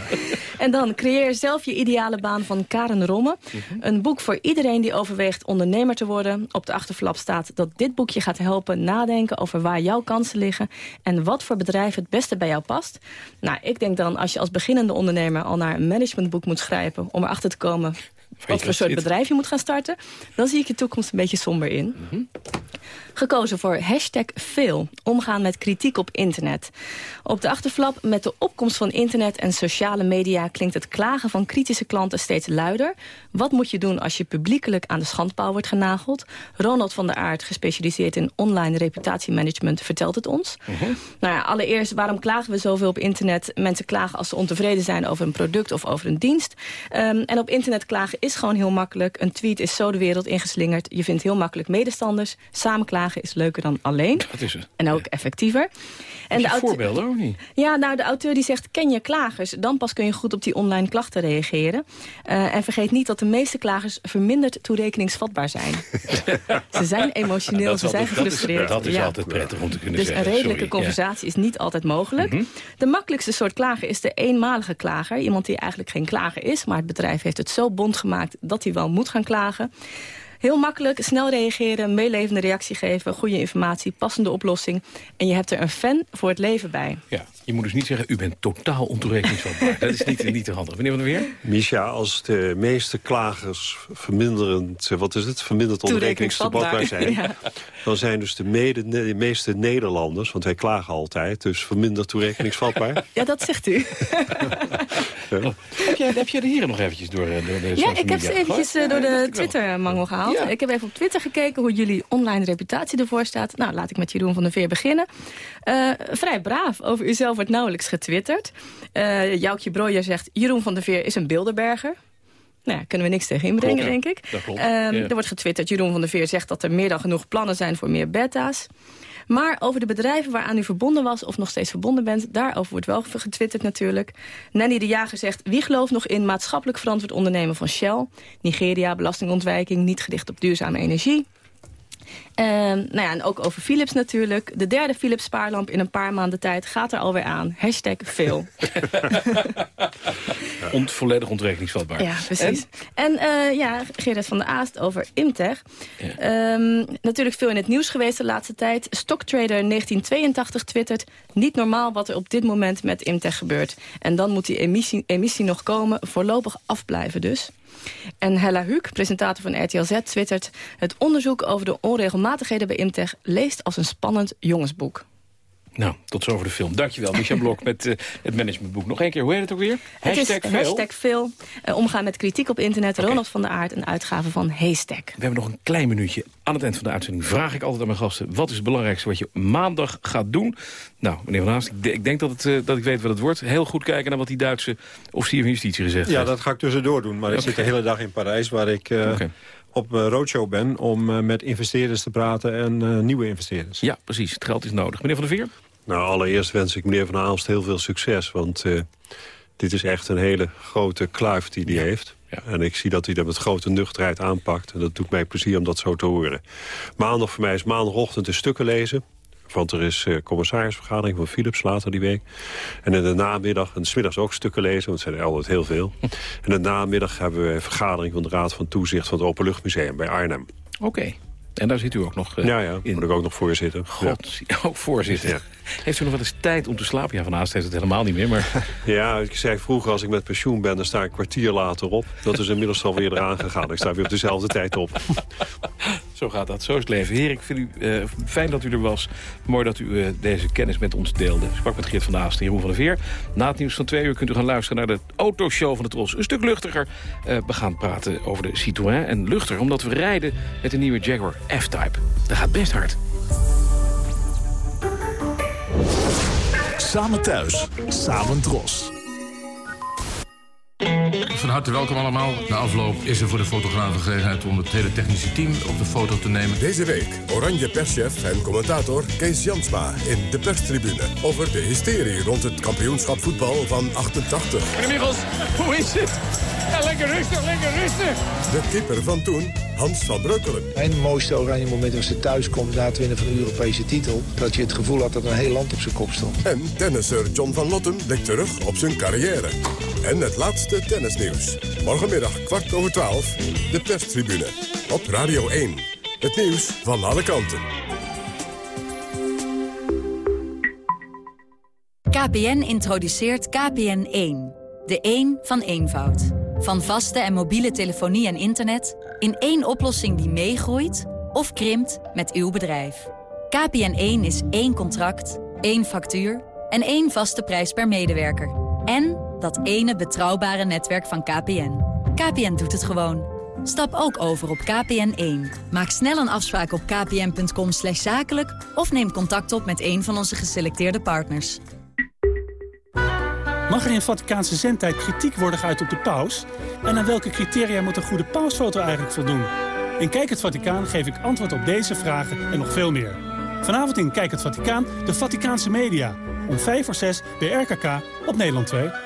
En dan Creëer zelf je ideale baan van Karen Romme. Mhm. Een boek voor iedereen die overweegt ondernemer te worden. Op de achterflap staat dat dit boekje gaat helpen nadenken over waar jouw kansen liggen... en wat voor bedrijf het beste bij jou past. Nou, ik denk dan als je als beginnende ondernemer al naar een managementboek moet schrijven... om erachter te komen wat voor soort bedrijf je moet gaan starten... dan zie ik je toekomst een beetje somber in. Gekozen voor hashtag veel, omgaan met kritiek op internet. Op de achterflap, met de opkomst van internet en sociale media... klinkt het klagen van kritische klanten steeds luider. Wat moet je doen als je publiekelijk aan de schandpaal wordt genageld? Ronald van der Aert, gespecialiseerd in online reputatiemanagement... vertelt het ons. Nou ja, allereerst, waarom klagen we zoveel op internet? Mensen klagen als ze ontevreden zijn over een product of over een dienst. Ehm, en op internet klagen is gewoon heel makkelijk. Een tweet is zo de wereld ingeslingerd. Je vindt heel makkelijk medestanders. Samen klagen is leuker dan alleen. Dat is het. En ook effectiever. En de auteur- voorbeelden ook niet. Ja, nou, de auteur die zegt, ken je klagers? Dan pas kun je goed op die online klachten reageren. Eh, en vergeet niet dat de meeste klagers verminderd toerekeningsvatbaar zijn. ze zijn emotioneel, is ze zijn altijd- dat is- gefrustreerd. Dat is Ja. altijd prettig om te kunnen Dus zeggen. een redelijke Sorry, ja. conversatie is niet altijd mogelijk. Mhm. De makkelijkste soort klager is de eenmalige klager. Iemand die eigenlijk geen klager is, maar het bedrijf heeft het zo bond gemaakt... dat hij wel moet gaan klagen. Heel makkelijk, snel reageren, meelevende reactie geven... goede informatie, passende oplossing. En je hebt er een fan voor het leven bij. Ja, je moet dus niet zeggen, u bent totaal ontoerekeningsvatbaar. dat is niet, niet te handig. Meneer Van der Weer? Misha, als de meeste klagers verminderend, eh, wat is het, verminderd onrekeningsvatbaar zijn... Ja. dan zijn dus de, mede, de meeste Nederlanders, want wij klagen altijd... dus verminderd toerekeningsvatbaar. Ja, dat zegt u. Heb jij, heb jij de heren nog eventjes door, eh, door de Ja, ik heb ze eventjes eh, door de. Twitter-mangel gehaald. Ja. Ik heb even op Twitter gekeken hoe jullie online reputatie ervoor staat. Nou, laat ik met Jeroen van der Veer beginnen. Eh, vrij braaf. Over uzelf wordt nauwelijks getwitterd. Eh Joukje Brooijer zegt... Jeroen van der Veer is een Bilderberger. Nou ja, kunnen we niks tegen inbrengen, Klopt, denk ik. Dat klopt, Ehm. Er wordt getwitterd, Jeroen van der Veer zegt dat er meer dan genoeg plannen zijn voor meer beta's. Maar over de bedrijven waaraan u verbonden was of nog steeds verbonden bent... daarover wordt wel getwitterd natuurlijk. Nanny de Jager zegt... wie gelooft nog in maatschappelijk verantwoord ondernemen van Shell? Nigeria, belastingontwijking, niet gericht op duurzame energie. Ehm, nou ja, en ook over Philips natuurlijk. De derde Philips spaarlamp in een paar maanden tijd gaat er alweer aan. Hashtag veel. Ont, volledig ontoerekeningsvatbaar. Ja, precies. En, eh, ja, Gerrit van der Aast over Imtech. Ehm, natuurlijk veel in het nieuws geweest de laatste tijd. Stocktrader 1982 twittert... niet normaal wat er op dit moment met Imtech gebeurt. En dan moet die emissie, emissie nog komen. Voorlopig afblijven dus. En Hella Huuk, presentator van RTL Z, twittert... het onderzoek over de onregelmatigheden bij Imtech... leest als een spannend jongensboek. Nou, tot zover de film. Dankjewel, Micha Blok met eh, het managementboek. Nog één keer, hoe heet het ook weer? Het is veel. hashtag veel. eh, omgaan met kritiek op internet. Ronald van der Aert, een uitgave van Haystack. We hebben nog een klein minuutje. Aan het eind van de uitzending vraag ik altijd aan mijn gasten... wat is het belangrijkste wat je maandag gaat doen? Nou, meneer Van Haast, ik, de- ik denk dat, het, eh, dat ik weet wat het wordt. Heel goed kijken naar wat die Duitse officier van justitie gezegd Ja, heeft. dat ga ik tussendoor doen. Maar ik zit de hele dag in Parijs waar ik Oké. op roadshow ben... om met investeerders te praten en eh, nieuwe investeerders. Ja, precies. Het geld is nodig. Meneer Van der Veer? Nou, allereerst wens ik meneer Van Aalst heel veel succes. Want eh, dit is echt een hele grote kluif die hij heeft. En ik zie dat hij dat met grote nuchterheid aanpakt. En dat doet mij plezier om dat zo te horen. Maandag voor mij is maandagochtend de stukken lezen. Want er is eh, commissarisvergadering van Philips later die week. En in de namiddag, en smiddags ook stukken lezen, want het zijn er altijd heel veel. En in de namiddag hebben we een vergadering van de Raad van Toezicht van het Openluchtmuseum bij Arnhem. Oké. En daar zit u ook nog eh, ja, ja, moet ik ook nog voorzitten. God, ook voorzitter. Ja. Heeft u nog wel eens tijd om te slapen? Ja, van Haast heeft het helemaal niet meer, maar... Ja, ik zei vroeger als ik met pensioen ben, dan sta ik een kwartier later op. Dat is inmiddels alweer eraan gegaan. Ik sta weer op dezelfde tijd op. Zo gaat dat, zo is het leven. Heer, ik vind u eh, fijn dat u er was. Mooi dat u eh, deze kennis met ons deelde. Ik sprak met Geert van Haast en Jeroen van der Veer. Na het nieuws van twee uur kunt u gaan luisteren naar de autoshow van de Tros. Een stuk luchtiger. Eh, we gaan praten over de Citroën. En luchtiger omdat we rijden met de nieuwe Jaguar F-Type. Dat gaat best hard. Samen thuis, samen dros. Van harte welkom allemaal. Na afloop is er voor de fotograaf een gelegenheid om het hele technische team op de foto te nemen. Deze week oranje perschef en commentator Kees Jansma in de perstribune... over de hysterie rond het kampioenschap voetbal van 88. Meneer Michels, hoe is het? Ja, lekker rustig, lekker rustig. De keeper van toen, Hans van Breukelen. Mijn mooiste oranje moment was ze thuis komt na het winnen van de Europese titel. Dat je het gevoel had dat een heel land op zijn kop stond. En tennisser John van Lotten blikt terug op zijn carrière. En het laatste tennisnieuws. Morgenmiddag kwart over twaalf, de perstribune. Op Radio 1. Het nieuws van alle kanten. KPN introduceert KPN1. De 1 van eenvoud. Van vaste en mobiele telefonie en internet... in één oplossing die meegroeit of krimpt met uw bedrijf. KPN1 is één contract, één factuur en één vaste prijs per medewerker. En dat ene betrouwbare netwerk van KPN. KPN doet het gewoon. Stap ook over op KPN1. Maak snel een afspraak op kpn.com zakelijk... of neem contact op met een van onze geselecteerde partners. Mag er in Vaticaanse zendtijd kritiek worden geuit op de paus? En aan welke criteria moet een goede pausfoto eigenlijk voldoen? In Kijk het Vaticaan geef ik antwoord op deze vragen en nog veel meer. Vanavond in Kijk het Vaticaan, de Vaticaanse media. Om 5 voor 6 bij RKK op Nederland 2.